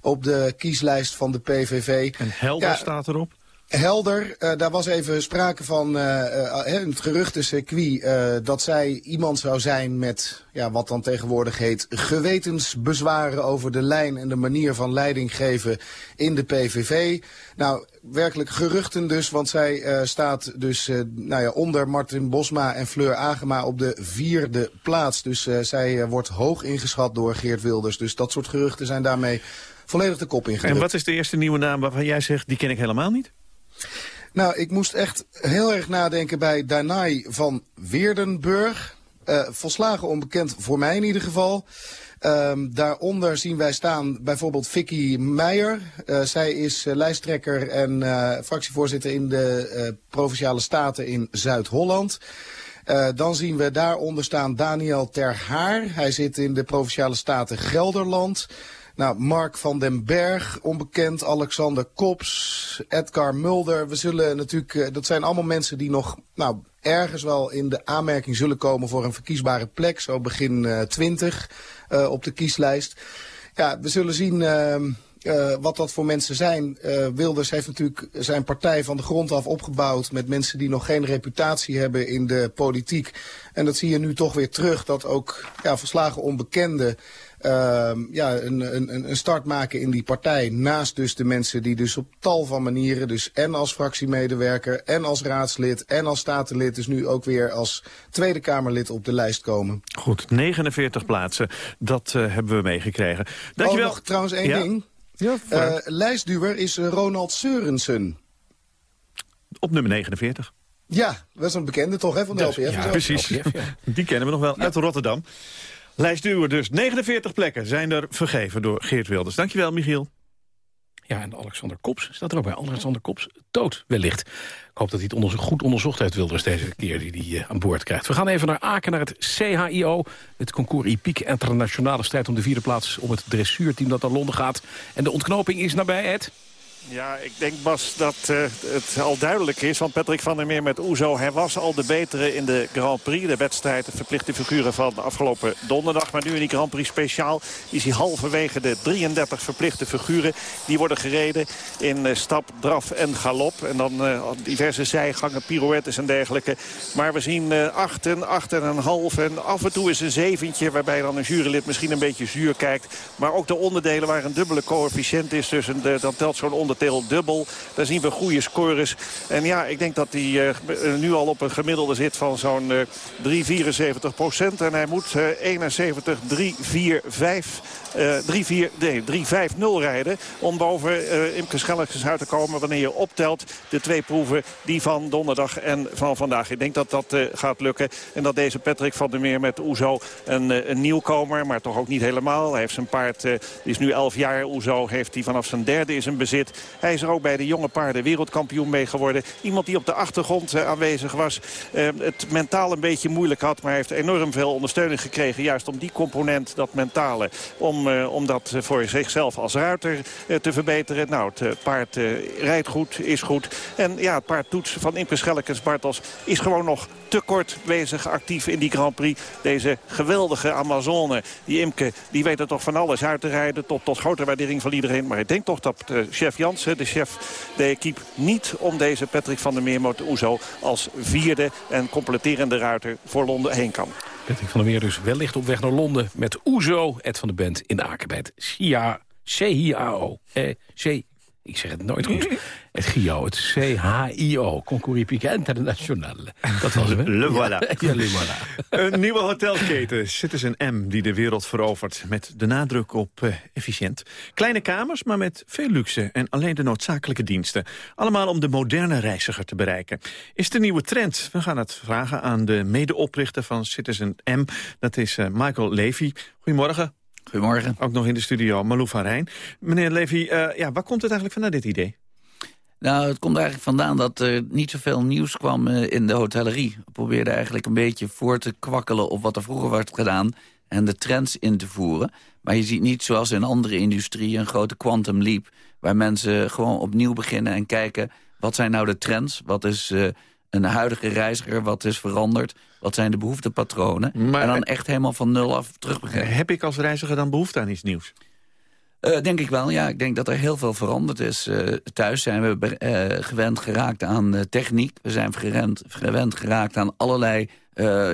op de kieslijst van de PVV. En Helder ja, staat erop? Helder, uh, daar was even sprake van uh, uh, het geruchtencircuit uh, dat zij iemand zou zijn met ja, wat dan tegenwoordig heet gewetensbezwaren over de lijn en de manier van leiding geven in de PVV. Nou, werkelijk geruchten dus, want zij staat dus nou ja, onder Martin Bosma en Fleur Agema op de vierde plaats. Dus zij wordt hoog ingeschat door Geert Wilders. Dus dat soort geruchten zijn daarmee volledig de kop ingedrukt. En wat is de eerste nieuwe naam waarvan jij zegt, die ken ik helemaal niet? Nou, ik moest echt heel erg nadenken bij Danai van Weerdenburg. Uh, volslagen onbekend voor mij in ieder geval. Um, daaronder zien wij staan bijvoorbeeld Vicky Meijer. Uh, zij is uh, lijsttrekker en fractievoorzitter in de Provinciale Staten in Zuid-Holland. Uh, dan zien we daaronder staan Daniel Terhaar. Hij zit in de Provinciale Staten Gelderland. Nou, Mark van den Berg, onbekend, Alexander Kops, Edgar Mulder. We zullen natuurlijk, uh, dat zijn allemaal mensen die nog nou, ergens wel in de aanmerking zullen komen voor een verkiesbare plek. Zo begin uh, 20 uh, op de kieslijst. Ja, we zullen zien... Uh, wat dat voor mensen zijn. Wilders heeft natuurlijk zijn partij van de grond af opgebouwd... met mensen die nog geen reputatie hebben in de politiek. En dat zie je nu toch weer terug, dat ook ja, verslagen onbekenden... Uh, ja, een, een, een start maken in die partij. Naast dus de mensen die dus op tal van manieren... dus en als fractiemedewerker en als raadslid en als statenlid... dus nu ook weer als Tweede Kamerlid op de lijst komen. Goed, 49 plaatsen. Dat uh, hebben we meegekregen. Dankjewel. Oh, nog trouwens één ja. ding. Ja, uh, lijstduwer is Ronald Seurensen. Op nummer 49. Ja, dat is een bekende toch, hè, van de dus, LPF? Ja, precies. LPF, ja. Die kennen we nog wel, uit Rotterdam. Lijstduwer dus. 49 plekken zijn er vergeven door Geert Wilders. Dankjewel, Michiel. Ja, en Alexander Kops staat er ook bij. Alexander Kops dood, wellicht. Ik hoop dat hij het goed onderzocht heeft, Wilders, deze keer die hij uh, aan boord krijgt. We gaan even naar Aken, naar het CHIO. Het concours IPIC, internationale strijd om de vierde plaats... om het dressuurteam dat naar Londen gaat. En de ontknoping is nabij, Ed? Ja, ik denk Bas dat uh, het al duidelijk is. Want Patrick van der Meer met Oezo, hij was al de betere in de Grand Prix. De wedstrijd, de verplichte figuren van afgelopen donderdag. Maar nu in die Grand Prix speciaal is hij halverwege de 33 verplichte figuren. Die worden gereden in uh, stap, draf en galop. En dan uh, diverse zijgangen, pirouettes en dergelijke. Maar we zien uh, acht en een half. En af en toe is een zeventje waarbij dan een jurylid misschien een beetje zuur kijkt. Maar ook de onderdelen waar een dubbele coëfficiënt is. Dus een, dan telt zo'n onderdeel dubbel. Daar zien we goede scores. En ja, ik denk dat hij uh, nu al op een gemiddelde zit van zo'n uh, 3,74 procent. En hij moet uh, 71, 3, 4, 5... Uh, 3, 4, nee, 3, 5, 0 rijden. Om boven Imke Schellekes uit te komen wanneer je optelt de twee proeven. Die van donderdag en van vandaag. Ik denk dat dat gaat lukken. En dat deze Patrick van der Meer met Oezo een, een nieuwkomer. Maar toch ook niet helemaal. Hij heeft zijn paard, die is nu 11 jaar. Oezo heeft hij vanaf zijn derde in zijn bezit. Hij is er ook bij de jonge paarden wereldkampioen mee geworden. Iemand die op de achtergrond uh, aanwezig was. Uh, het mentaal een beetje moeilijk had. Maar hij heeft enorm veel ondersteuning gekregen. Juist om die component, dat mentale. Om, uh, om dat voor zichzelf als ruiter te verbeteren. Nou, het paard rijdt goed, is goed. En ja, het paard Toets van Imke Schellekens Bartels is gewoon nog te kort bezig actief in die Grand Prix. Deze geweldige Amazone, die Imke, die weet er toch van alles uit te rijden. Tot, tot grote waardering van iedereen. Maar ik denk toch dat chef De chef de equipe, niet om deze Patrick van der Meermoot Oezo als vierde en completerende ruiter voor Londen heen kan. Patrick van der Meer dus wellicht op weg naar Londen met Oezo, Ed van de Band in Aken bij het CIA, CIAO. Eh, C ik zeg het nooit goed. Het GIO, het C-H-I-O, Concours Internationale. Dat was het. Le voilà. Ja, le voilà. Een nieuwe hotelketen, Citizen M, die de wereld verovert. Met de nadruk op uh, efficiënt. Kleine kamers, maar met veel luxe en alleen de noodzakelijke diensten. Allemaal om de moderne reiziger te bereiken. Is de nieuwe trend? We gaan het vragen aan de medeoprichter van Citizen M. Dat is uh, Michael Levy. Goedemorgen. Goedemorgen. Ook nog in de studio Malou van Rijn. Meneer Levy, uh, ja, waar komt het eigenlijk vandaan, dit idee? Nou, het komt eigenlijk vandaan dat er niet zoveel nieuws kwam uh, in de hotellerie. We probeerden eigenlijk een beetje voor te kwakkelen op wat er vroeger werd gedaan... en de trends in te voeren. Maar je ziet niet zoals in andere industrieën een grote quantum leap... waar mensen gewoon opnieuw beginnen en kijken... wat zijn nou de trends, wat is... Uh, een huidige reiziger, wat is veranderd... wat zijn de behoeftepatronen... Maar, en dan echt helemaal van nul af terug beginnen. Heb ik als reiziger dan behoefte aan iets nieuws? Uh, denk ik wel, ja. Ik denk dat er heel veel veranderd is. Uh, thuis zijn we uh, gewend geraakt aan techniek. We zijn gewend, gewend geraakt aan allerlei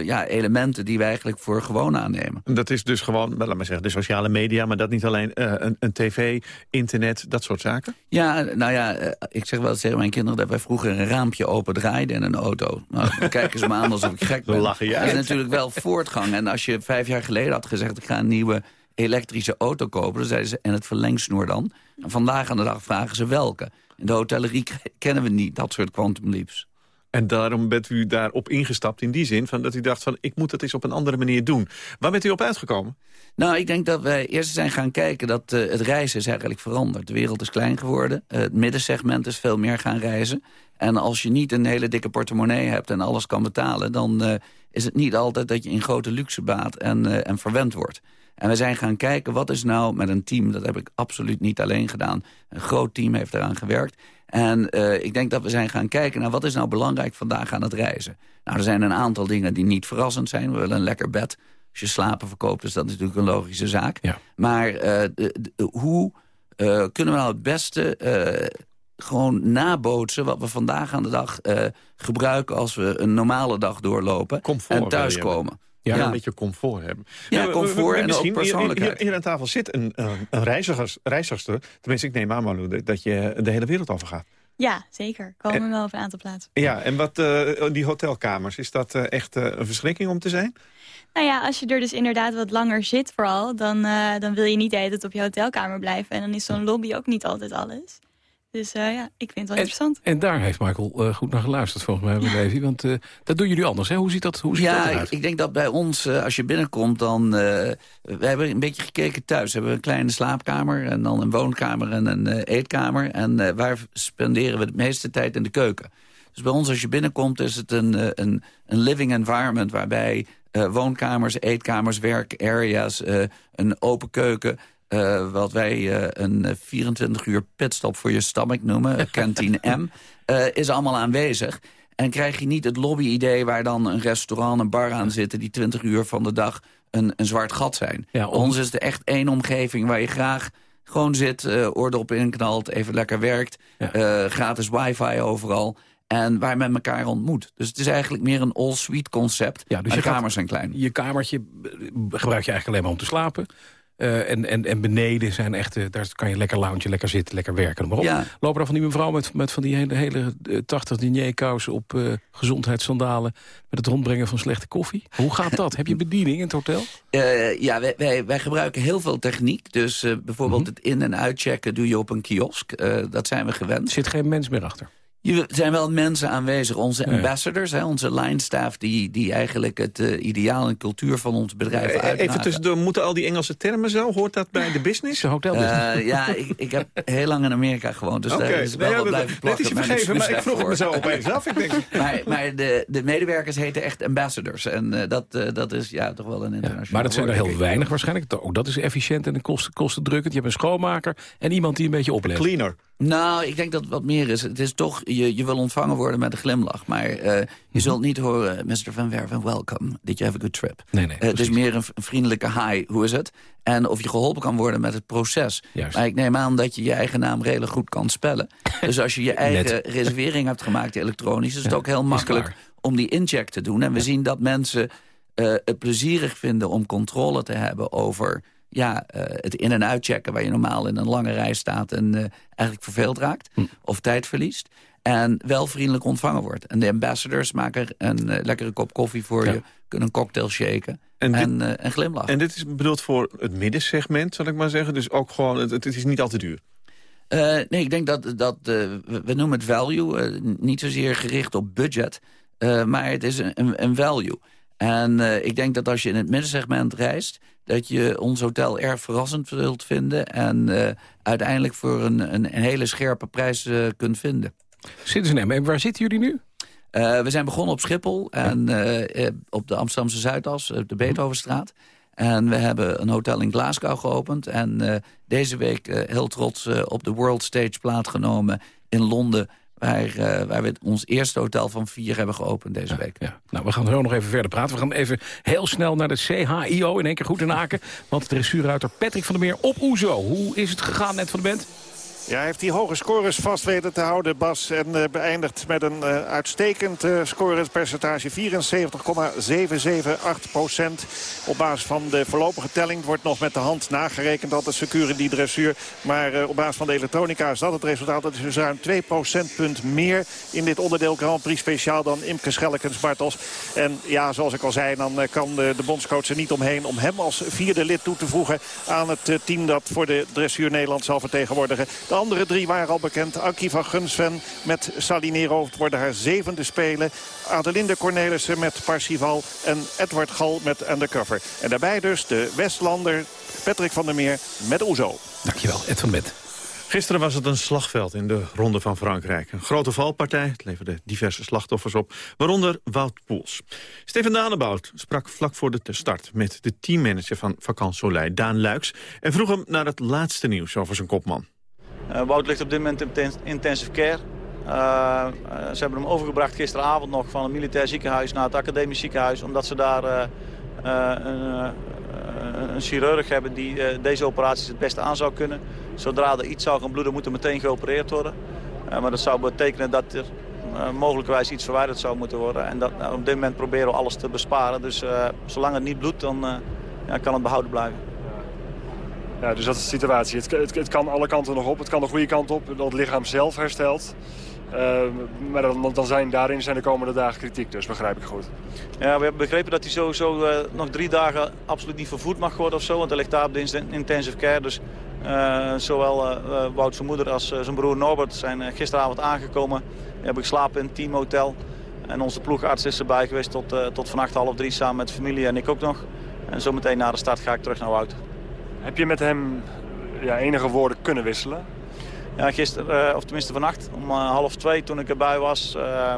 ja, elementen die we eigenlijk voor gewoon aannemen. Dat is dus gewoon, laat maar zeggen, de sociale media... maar dat niet alleen een, een, tv, internet, dat soort zaken? Ja, nou ja, ik zeg wel tegen mijn kinderen... dat wij vroeger een raampje open draaiden in een auto. Nou, kijken ze me aan alsof ik gek ben. Lachen Dat is natuurlijk wel voortgang. En als je vijf jaar geleden had gezegd... ik ga een nieuwe elektrische auto kopen. Dan zeiden ze, en het verlengsnoer dan? En vandaag aan de dag vragen ze welke. In de hotellerie kennen we niet dat soort quantum leaps. En daarom bent u daarop ingestapt in die zin... Van dat u dacht van ik moet het eens op een andere manier doen. Waar bent u op uitgekomen? Nou, ik denk dat wij eerst zijn gaan kijken dat uh, het reizen is eigenlijk veranderd. De wereld is klein geworden. Uh, het middensegment is veel meer gaan reizen. En als je niet een hele dikke portemonnee hebt en alles kan betalen... dan uh, is het niet altijd dat je in grote luxe baat en, en verwend wordt. En we zijn gaan kijken, wat is nou met een team... dat heb ik absoluut niet alleen gedaan. Een groot team heeft eraan gewerkt. En uh, ik denk dat we zijn gaan kijken naar wat is nou belangrijk vandaag aan het reizen. Nou, er zijn een aantal dingen die niet verrassend zijn. We willen een lekker bed. Als je slapen verkoopt, is dat natuurlijk een logische zaak. Ja. Maar uh, de, de, hoe uh, kunnen we nou het beste gewoon nabootsen... wat we vandaag aan de dag gebruiken als we een normale dag doorlopen... Comfort, en thuiskomen. Ja, ja, een beetje comfort hebben. Ja, comfort en ook persoonlijkheid. Hier, hier, aan tafel zit een, een reizigers, reizigster. Tenminste, ik neem aan, Malou, dat je de hele wereld over gaat. Ja, zeker. Komen en, wel op een aantal plaatsen. Ja, en wat uh, die hotelkamers, is dat uh, echt uh, een verschrikking om te zijn? Nou ja, als je er dus inderdaad wat langer zit vooral... dan, dan wil je niet de hele tijd op je hotelkamer blijven. En dan is zo'n lobby ook niet altijd alles. Dus uh, ja, ik vind het wel en, interessant. En daar heeft Michael uh, goed naar geluisterd volgens mij, ja. Levi. Want uh, dat doen jullie anders, hè? Hoe ziet dat, hoe ziet ja, dat eruit? Ik, ik denk dat bij ons, als je binnenkomt, dan... we hebben een beetje gekeken thuis. We hebben een kleine slaapkamer en dan een woonkamer en een eetkamer. En waar spenderen we de meeste tijd in de keuken? Dus bij ons, als je binnenkomt, is het een, een, een living environment... waarbij woonkamers, eetkamers, werkareas, een open keuken... eh, wat wij eh, een 24 uur pitstop voor je stomach noemen, Kantine M, eh, is allemaal aanwezig. En krijg je niet het lobby-idee waar dan een restaurant, een bar aan zitten... die 20 uur van de dag een, een zwart gat zijn. Ja, ons is het echt één omgeving waar je graag gewoon zit, eh oordop inknalt, even lekker werkt. eh, gratis wifi overal. En waar men elkaar ontmoet. Dus het is eigenlijk meer een all-suite concept. Ja, dus je gaat- kamers zijn klein. Je kamertje eh, gebruik je eigenlijk alleen maar om te slapen. Eh, en, en, en beneden zijn echt, eh, daar kan je lekker loungen, lekker zitten, lekker werken. Maar op. Ja. Lopen er van die mevrouw met, met van die hele, hele eh, 80 diner-kousen op eh gezondheidssandalen... met het rondbrengen van slechte koffie? Hoe gaat dat? Heb je bediening in het hotel? Eh, ja, wij, wij, wij gebruiken heel veel techniek. Dus eh, bijvoorbeeld het in- en uitchecken doe je op een kiosk. Eh, dat zijn we gewend. Er zit geen mens meer achter? Er zijn wel mensen aanwezig. Onze Ja. ambassadors, hè, onze line staff... die, die eigenlijk het eh, ideaal en cultuur van ons bedrijf Eh, uitmaken. Even tussendoor, moeten al die Engelse termen zo? Hoort dat bij de business? De hotel Eh, ja, ik, ik heb heel lang in Amerika gewoond. Dus Oké. daar is wel Nee, wat blijven dat- plakken. dat is je vergeven, maar ik vroeg het me zo opeens af. Ik denk- maar maar de, de medewerkers heten echt ambassadors. En eh, dat, eh, dat is ja, toch wel een internationaal Maar dat zijn er heel ik. weinig waarschijnlijk. Ook dat is efficiënt en kosten, kostendrukkend. Je hebt een schoonmaker en iemand die een beetje oplet. Cleaner. Nou, ik denk dat het wat meer is. Het is toch, je, je wil ontvangen worden met een glimlach. Maar eh, je zult niet horen, Mr. Van Werven, welcome. Did you have a good trip? Nee, nee, Eh, het is meer een, vriendelijke hi, hoe is het? En of je geholpen kan worden met het proces. Juist. Maar ik neem aan dat je je eigen naam redelijk goed kan spellen. dus als je je eigen reservering hebt gemaakt elektronisch... is het Ja, ook heel makkelijk om die incheck te doen. En we zien dat mensen eh, het plezierig vinden om controle te hebben over... Ja, eh, het in- en uitchecken waar je normaal in een lange rij staat... en eh, eigenlijk verveeld raakt Hm. of tijd verliest. En wel vriendelijk ontvangen wordt. En de ambassadors maken een eh, lekkere kop koffie voor Ja. je... kunnen een cocktail shaken En en, dit- eh, en glimlachen. En dit is bedoeld voor het middensegment, zal ik maar zeggen. Dus ook gewoon, het, het is niet al te duur. Nee, ik denk dat, dat we, noemen het value. niet zozeer gericht op budget. maar het is een, een value. En eh, ik denk dat als je in het middensegment reist... dat je ons hotel erg verrassend zult vinden... en eh, uiteindelijk voor een, een, een hele scherpe prijs eh, kunt vinden. Zitten ze in Emmen. En waar zitten jullie nu? We zijn begonnen op Schiphol en op de Amsterdamse Zuidas, op de Beethovenstraat. En we hebben een hotel in Glasgow geopend. En deze week heel trots op de World Stage plaatsgenomen in Londen... Waar, eh, waar we ons eerste hotel van vier hebben geopend deze week. Ja. Nou, we gaan zo nog even verder praten. We gaan even heel snel naar de CHIO in één keer goed in haken. Want dressuurruiter Patrick van der Meer op Oezo. Hoe is het gegaan net van de band? Ja, hij heeft die hoge scores vast weten te houden, Bas. En eh, beëindigt met een eh, uitstekend uh, scorespercentage. 74,778 procent. Op basis van de voorlopige telling. Wordt nog met de hand nagerekend. Altijd secuur die dressuur. Maar uh, op basis van de elektronica is dat het resultaat. Dat is dus ruim 2 procentpunt meer in dit onderdeel Grand Prix speciaal dan Imke Schellekens Bartels. En ja, zoals ik al zei, dan kan de, de bondscoach er niet omheen om hem als vierde lid toe te voegen aan het team dat voor de dressuur Nederland zal vertegenwoordigen. De andere drie waren al bekend. Ankie van Gunsven met Salinero worden haar zevende spelen. Adelinde Cornelissen met Parsival en Edward Gal met Undercover. En daarbij dus de Westlander Patrick van der Meer met Oezo. Dankjewel, Ed van Met. Gisteren was het een slagveld in de Ronde van Frankrijk. Een grote valpartij, het leverde diverse slachtoffers op, waaronder Wout Poels. Steven Danebout sprak vlak voor de start met de teammanager van Vakant Soleil, Daan Luiks... en vroeg hem naar het laatste nieuws over zijn kopman. Uh, Wout ligt op dit moment in intensive care. Uh, uh, ze hebben hem overgebracht gisteravond nog van het militair ziekenhuis naar het academisch ziekenhuis. Omdat ze daar een, een, chirurg hebben die deze operaties het beste aan zou kunnen. Zodra er iets zou gaan bloeden moet er meteen geopereerd worden. maar dat zou betekenen dat er mogelijkwijs iets verwijderd zou moeten worden. En dat, nou, op dit moment proberen we alles te besparen. Dus zolang het niet bloedt dan ja, kan het behouden blijven. Ja, dus dat is de situatie. Het, het, het, kan alle kanten nog op. Het kan de goede kant op. Dat het lichaam zelf herstelt. Uh, maar dan, dan zijn, daarin zijn de komende dagen kritiek, dus begrijp ik goed. Ja, we hebben begrepen dat hij sowieso uh, nog drie dagen absoluut niet vervoerd mag worden of zo. Want hij ligt daar op de intensive care. Dus uh, zowel Wout zijn moeder als zijn broer Norbert zijn gisteravond aangekomen. Die hebben geslapen in het teamhotel. En onze ploegarts is erbij geweest tot, tot vannacht half drie samen met familie en ik ook nog. En zometeen na de start ga ik terug naar Wout. Heb je met hem ja, enige woorden kunnen wisselen? Ja, gisteren, uh, of tenminste vannacht, om uh, half twee toen ik erbij was. Uh,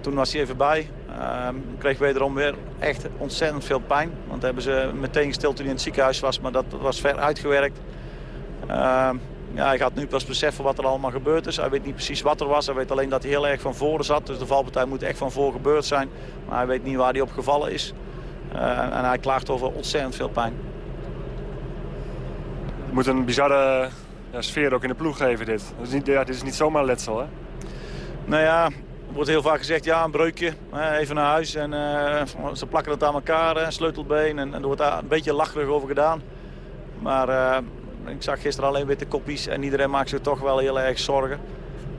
toen was hij even bij. Ehm, kreeg wederom weer echt ontzettend veel pijn. Want hebben ze meteen gestild toen hij in het ziekenhuis was. Maar dat was ver uitgewerkt. Ehm, ja, hij gaat nu pas beseffen wat er allemaal gebeurd is. Hij weet niet precies wat er was. Hij weet alleen dat hij heel erg van voren zat. Dus de valpartij moet echt van voor gebeurd zijn. Maar hij weet niet waar hij op gevallen is. Eh, en hij klaagt over ontzettend veel pijn. Moet een bizarre ja, sfeer ook in de ploeg geven, dit. Is niet, ja, dit is niet zomaar letsel, hè? Nou ja, er wordt heel vaak gezegd, ja, een breukje, even naar huis. En uh, ze plakken het aan elkaar, sleutelbeen. En, en er wordt daar een beetje lacherig over gedaan. Maar uh, ik zag gisteren alleen witte koppies en iedereen maakt zich toch wel heel erg zorgen.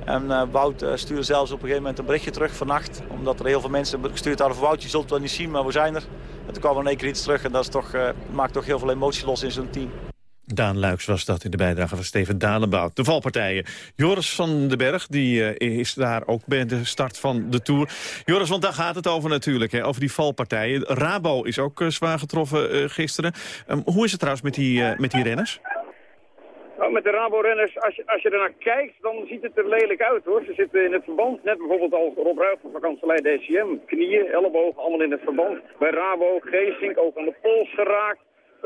En uh, Wout stuurde zelfs op een gegeven moment een berichtje terug vannacht. Omdat er heel veel mensen gestuurd hadden van Wout, je zult het wel niet zien, maar we zijn er. En toen kwam er in één keer iets terug en dat is toch, maakt toch heel veel emotie los in zo'n team. Daan Luiks was dat in de bijdrage van Steven Dalenbout. De valpartijen. Joris van den Berg die, uh, is daar ook bij de start van de Tour. Joris, want daar gaat het over natuurlijk, hè, over die valpartijen. Rabo is ook uh, zwaar getroffen uh, gisteren. Um, hoe is het trouwens met die, met die renners? Nou, met de Rabo-renners, als je, als je ernaar kijkt, dan ziet het er lelijk uit hoor. Ze zitten in het verband, net bijvoorbeeld als Rob Ruijf van vakantielei DCM. Knieën, ellebogen, allemaal in het verband. Bij Rabo, Geesink ook aan de pols geraakt.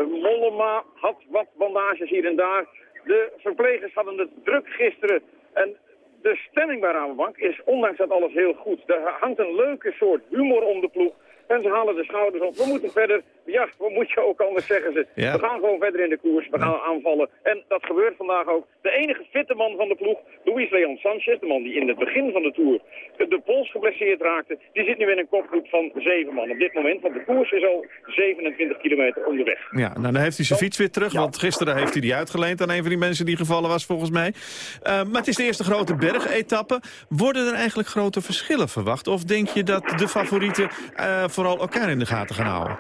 Mollema had wat bandages hier en daar. De verplegers hadden het druk gisteren. En de stemming bij Rabobank is ondanks dat alles heel goed. Er hangt een leuke soort humor om de ploeg. En ze halen de schouders op. We moeten verder. Ja, wat moet je ook anders zeggen ze. Ja. We gaan gewoon verder in de koers. We gaan aanvallen. En dat gebeurt vandaag ook. De enige fitte man van de ploeg, Luis Leon Sanchez, de man die in het begin van de Tour de pols geblesseerd raakte, die zit nu in een kopgroep van zeven man op dit moment. Want de koers is al 27 kilometer onderweg. Ja, nou dan heeft hij zijn fiets weer terug. Want gisteren heeft hij die uitgeleend aan een van die mensen die gevallen was volgens mij. Uh, maar het is de eerste grote bergetappe. Worden er eigenlijk grote verschillen verwacht? Of denk je dat de favorieten uh, vooral elkaar in de gaten gaan houden?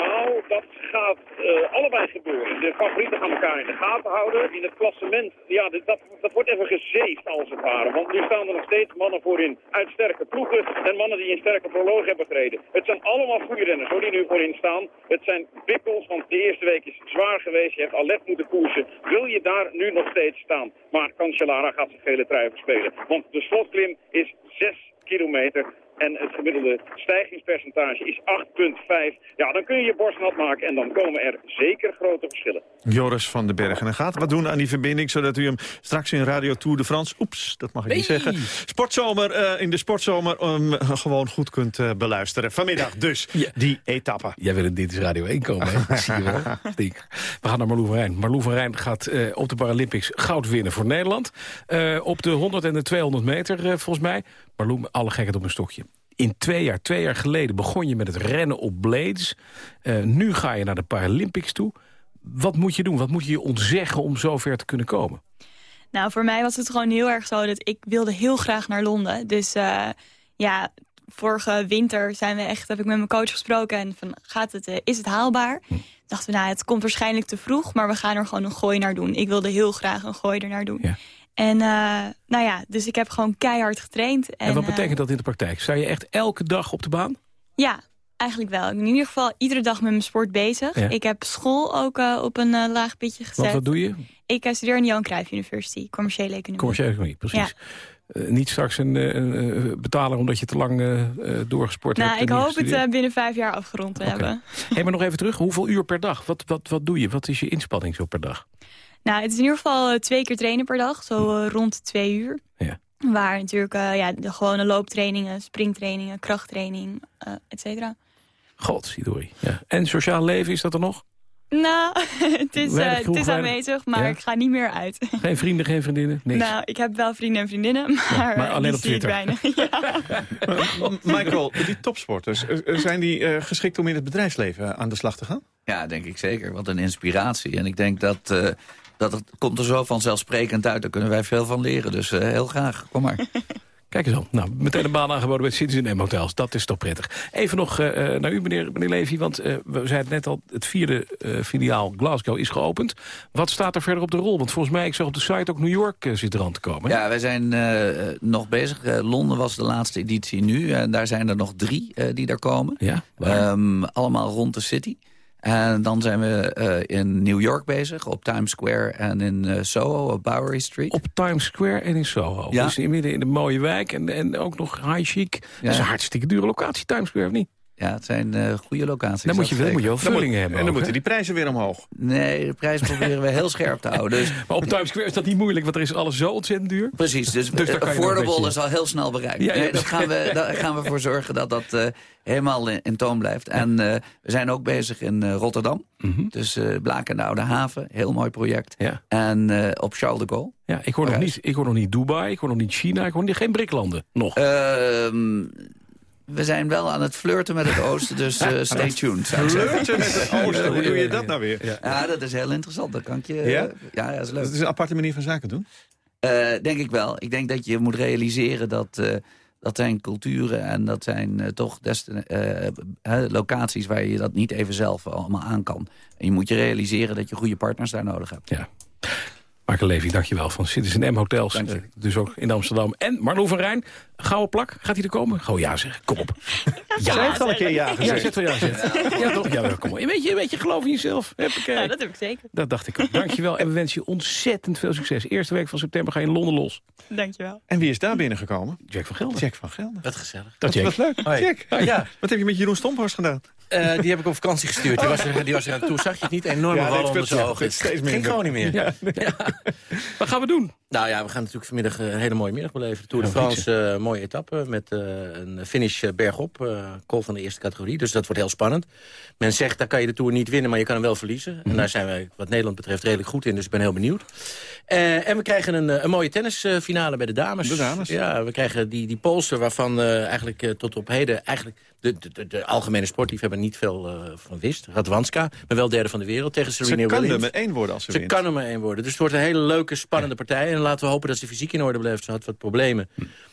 Nou, dat gaat uh, allebei gebeuren. De favorieten gaan elkaar in de gaten houden. In het klassement, ja, dat, dat wordt even gezeefd als het ware. Want nu staan er nog steeds mannen voorin uit sterke ploegen en mannen die een sterke proloog hebben gereden. Het zijn allemaal goede renners hoor, die nu voorin staan. Het zijn bikkels, want de eerste week is zwaar geweest. Je hebt Alet moeten koersen. Wil je daar nu nog steeds staan? Maar Cancellara gaat zijn gele trui verspelen. Want de slotklim is 6 kilometer en het gemiddelde stijgingspercentage is 8,5. Ja, dan kun je je borst nat maken en dan komen er zeker grote verschillen. Joris van den Bergen. En gaat wat doen aan die verbinding, zodat u hem straks in Radio Tour de France... oeps, dat mag ik nee. niet zeggen. Sportzomer, uh, in de sportzomer um, gewoon goed kunt uh, beluisteren. Vanmiddag dus, ja. die etappe. Jij wil in Dit is Radio 1 komen, hè? Zie je wel. We gaan naar Marlou van Rijn. Marlou van Rijn gaat uh, op de Paralympics goud winnen voor Nederland. op de 100 en de 200 meter, volgens mij. Marlou, alle gekheid op een stokje. In twee jaar, twee jaar geleden begon je met het rennen op blades. Uh, nu ga je naar de Paralympics toe. Wat moet je doen? Wat moet je je ontzeggen om zover te kunnen komen? Nou, voor mij was het gewoon heel erg zo dat ik wilde heel graag naar Londen. Dus uh, ja, vorige winter zijn we echt, heb ik met mijn coach gesproken. En van, gaat het, uh, is het haalbaar? Hm. Dachten we, nou, het komt waarschijnlijk te vroeg. Maar we gaan er gewoon een gooi naar doen. Ik wilde heel graag een gooi er naar doen. Ja. En uh, nou ja, dus ik heb gewoon keihard getraind. En, en wat betekent uh, dat in de praktijk? Sta je echt elke dag op de baan? Ja, eigenlijk wel. In ieder geval iedere dag met mijn sport bezig. Ja. Ik heb school ook uh, op een laag pitje gezet. Wat, wat doe je? Ik studeer aan de Johan Cruijff University, commerciële economie. Commerciële economie, precies. Ja. Niet straks een betaler omdat je te lang doorgesport nou, hebt. Nou, ik hoop het binnen vijf jaar afgerond te okay. hebben. Hey, maar nog even terug. Hoeveel uur per dag? Wat, wat, wat doe je? Wat is je inspanning zo per dag? Nou, het is in ieder geval twee keer trainen per dag. Zo uh, rond twee uur. Ja. Waar natuurlijk uh, ja, de gewone looptrainingen, springtrainingen, krachttraining, uh, et cetera. God, Sidori. Ja. En sociaal leven, is dat er nog? Nou, het is, uh, het is aanwezig, maar ja? ik ga niet meer uit. Geen vrienden, geen vriendinnen? Niks. Nou, ik heb wel vrienden en vriendinnen, maar, ja, maar alleen op Twitter. weinig. Ja. Michael, die topsporters, zijn die uh, geschikt om in het bedrijfsleven aan de slag te gaan? Ja, denk ik zeker. Wat een inspiratie. En ik denk dat, uh, dat het komt er zo vanzelfsprekend uit. Daar kunnen wij veel van leren. Dus heel graag, kom maar. Kijk eens op. Nou, meteen een baan aangeboden bij Citizen M Hotels. Dat is toch prettig. Even nog uh, naar u, meneer, meneer Levy. Want uh, we zeiden net al, het vierde uh, filiaal Glasgow is geopend. Wat staat er verder op de rol? Want volgens mij, ik zag op de site ook New York zit eraan te komen. Hè? Ja, wij zijn nog bezig. Londen was de laatste editie nu. En daar zijn er nog drie die daar komen. Ja, um, allemaal rond de city. En dan zijn we eh, in New York bezig, op Times Square en in eh, Soho, op Bowery Street. Op Times Square en in Soho. Ja. Dus in midden in de mooie wijk en, en ook nog high chic. Dat is een hartstikke dure locatie, Times Square, of niet? Ja, het zijn eh, goede locaties. Dan moet je, wel, moet je wel zeker. vullingen hebben. En dan ook, moeten die prijzen weer omhoog. Nee, de prijs proberen we heel scherp te houden. Dus, Maar op Times Square is dat niet moeilijk, want er is alles zo ontzettend duur. precies, dus, Dus daar kan je nog een affordable beetje- is al heel snel bereikt. Ja, ja. Nee, dat gaan we, daar gaan we voor zorgen dat dat eh, helemaal in, in toon blijft. En eh, we zijn ook bezig in eh, Rotterdam. Dus eh Blaak en de Oude Haven, heel mooi project. Ja. En eh, op Charles de Gaulle. Ja, ik hoor, nog niet, ik hoor nog niet Dubai, ik hoor nog niet China, ik hoor niet, geen BRIC-landen. Nog. We zijn wel aan het flirten met het oosten, dus eh, stay tuned. Flirten met het oosten, hoe doe je dat nou weer? Ja, dat is heel interessant. Dat kan ik je... Ja? ja, ja, dat is leuk. Dat is een aparte manier van zaken doen. Eh, denk ik wel. Ik denk dat je moet realiseren dat... eh, dat zijn culturen en dat zijn eh, toch eh, locaties waar je dat niet even zelf allemaal aan kan. En je moet je realiseren dat je goede partners daar nodig hebt. Ja. Marke Levy, dankjewel van Citizen M Hotels. Eh, dus ook in Amsterdam. En Marlo van Rijn, gouden plak, gaat hij er komen? Gewoon ja zeggen, kom op. Zij heeft al een keer ja Ja, gezegd. zet wel ja zeggen. Ja, toch? Ja, wel, kom op. Een beetje, een beetje geloof in jezelf. Huppakee. Ja, dat heb ik zeker. Dat dacht ik ook. Dankjewel en we wensen je ontzettend veel succes. Eerste week van september ga je in Londen los. Dankjewel. En wie is daar binnengekomen? Jack van Gelder. Jack van Gelder. Wat gezellig. Dat Dat Jack. was leuk. Hoi. Jack, Ja. wat heb je met Jeroen Stomphorst gedaan? Eh, die heb ik op vakantie gestuurd. Die was er, die was er aan toe. Zag je het niet? Enorme Ja, wal onder zijn ogen. Ging gewoon niet meer. Ja. Wat gaan we doen? Nou ja, we gaan natuurlijk vanmiddag een hele mooie middag beleven. De Tour de Ja, France, eh, mooie etappe met eh, een finish bergop. eh call van de eerste categorie, dus dat wordt heel spannend. Men zegt, daar kan je de Tour niet winnen, maar je kan hem wel verliezen. En daar zijn wij wat Nederland betreft redelijk goed in, dus ik ben heel benieuwd. Eh, en we krijgen een, een mooie tennisfinale bij de dames. De dames. Ja, we krijgen die, die Poolster waarvan eh, eigenlijk tot op heden... eigenlijk de, de, de, algemene sportliefhebber niet veel eh, van wist. Radwanska, maar wel derde van de wereld tegen Serena Ze kan Williams. er met één worden als ze, Ze wint. kan er maar één worden. Dus het wordt een hele leuke, spannende partij. En laten we hopen dat ze fysiek in orde blijft. Ze had wat problemen.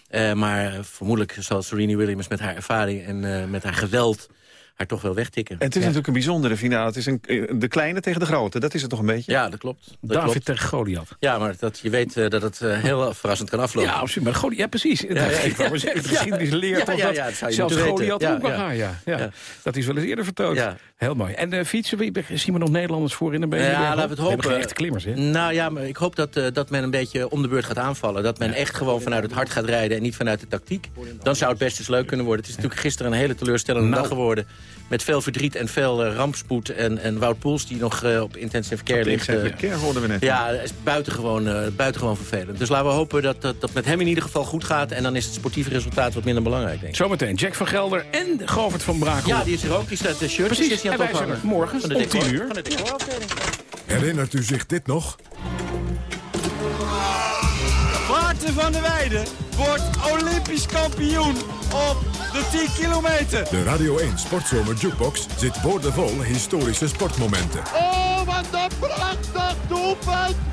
Eh, maar eh, vermoedelijk zal Serena Williams met haar ervaring en met haar geweld... haar toch wel wegtikken. En het is natuurlijk een bijzondere finale. Het is een, eh, de kleine tegen de grote. Dat is het toch een beetje? Ja, dat klopt. Dat David klopt. tegen Goliath. Ja, maar dat, je weet eh, dat het eh, heel verrassend kan aflopen. Ja, absoluut. Maar Goliath, ja, precies. Ja, ja, ik wou maar zeggen, de ja. geschiedenis leert Ja, toch ja, dat je zelfs moeten Goliath ook Ja, ja. gaan. Ja, ja. Ja. Dat is wel eens eerder vertoond. Ja. Heel mooi. En de fietsen, wie- zien we nog Nederlanders voorin? Een beetje Ja, laten we het hopen. geen echte klimmers, hè? Nou ja, maar ik hoop dat, dat men een beetje om de beurt gaat aanvallen. Dat men echt gewoon vanuit het hart gaat rijden en niet vanuit de tactiek. Dan zou het best eens leuk kunnen worden. Het is natuurlijk gisteren een hele teleurstellende Nou. dag geworden. Met veel verdriet en veel eh, rampspoed. En, en Wout Poels die nog eh, op intensive care ligt. eh, Intensive care hoorden we net. Ja, dat is buitengewoon, eh, buitengewoon vervelend. Dus laten we hopen dat, dat dat met hem in ieder geval goed gaat. En dan is het sportieve resultaat wat minder belangrijk, denk ik. Zometeen Jack van Gelder en Govert van Brakel. Ja, die is er ook. Die staat de shirt. Precies, Is die aan het ophangen. morgen Van de om decor- 10 uur. Van de decorafdeling. Herinnert u zich dit nog? Maarten van der Weijden wordt Olympisch kampioen op de 10 kilometer. De Radio 1 Sportzomer Jukebox zit boordevol historische sportmomenten. Oh, wat een prachtig doelpunt!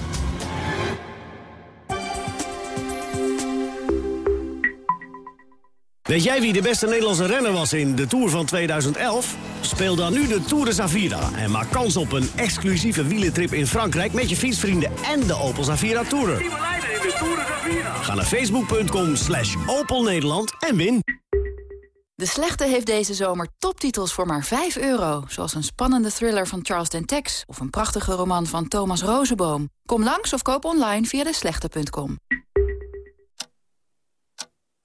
Weet jij wie de beste Nederlandse renner was in de Tour van 2011? Speel dan nu de Tour de Zavira en maak kans op een exclusieve wielentrip in Frankrijk... met je fietsvrienden en de Opel Zavira Tourer. Ga naar facebook.com slash Opel Nederland en win. De Slechte heeft deze zomer toptitels voor maar 5 euro. Zoals een spannende thriller van Charles Dentex... of een prachtige roman van Thomas Rozenboom. Kom langs of koop online via deslechte.com.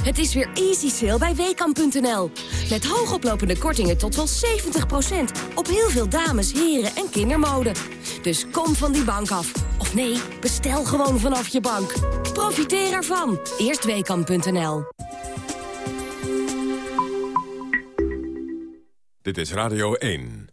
Het is weer easy sale bij WKAM.nl. Met hoogoplopende kortingen tot wel 70%. Op heel veel dames, heren en kindermode. Dus kom van die bank af. Of nee, bestel gewoon vanaf je bank. Profiteer ervan. Eerst WKAM.nl. Dit is Radio 1.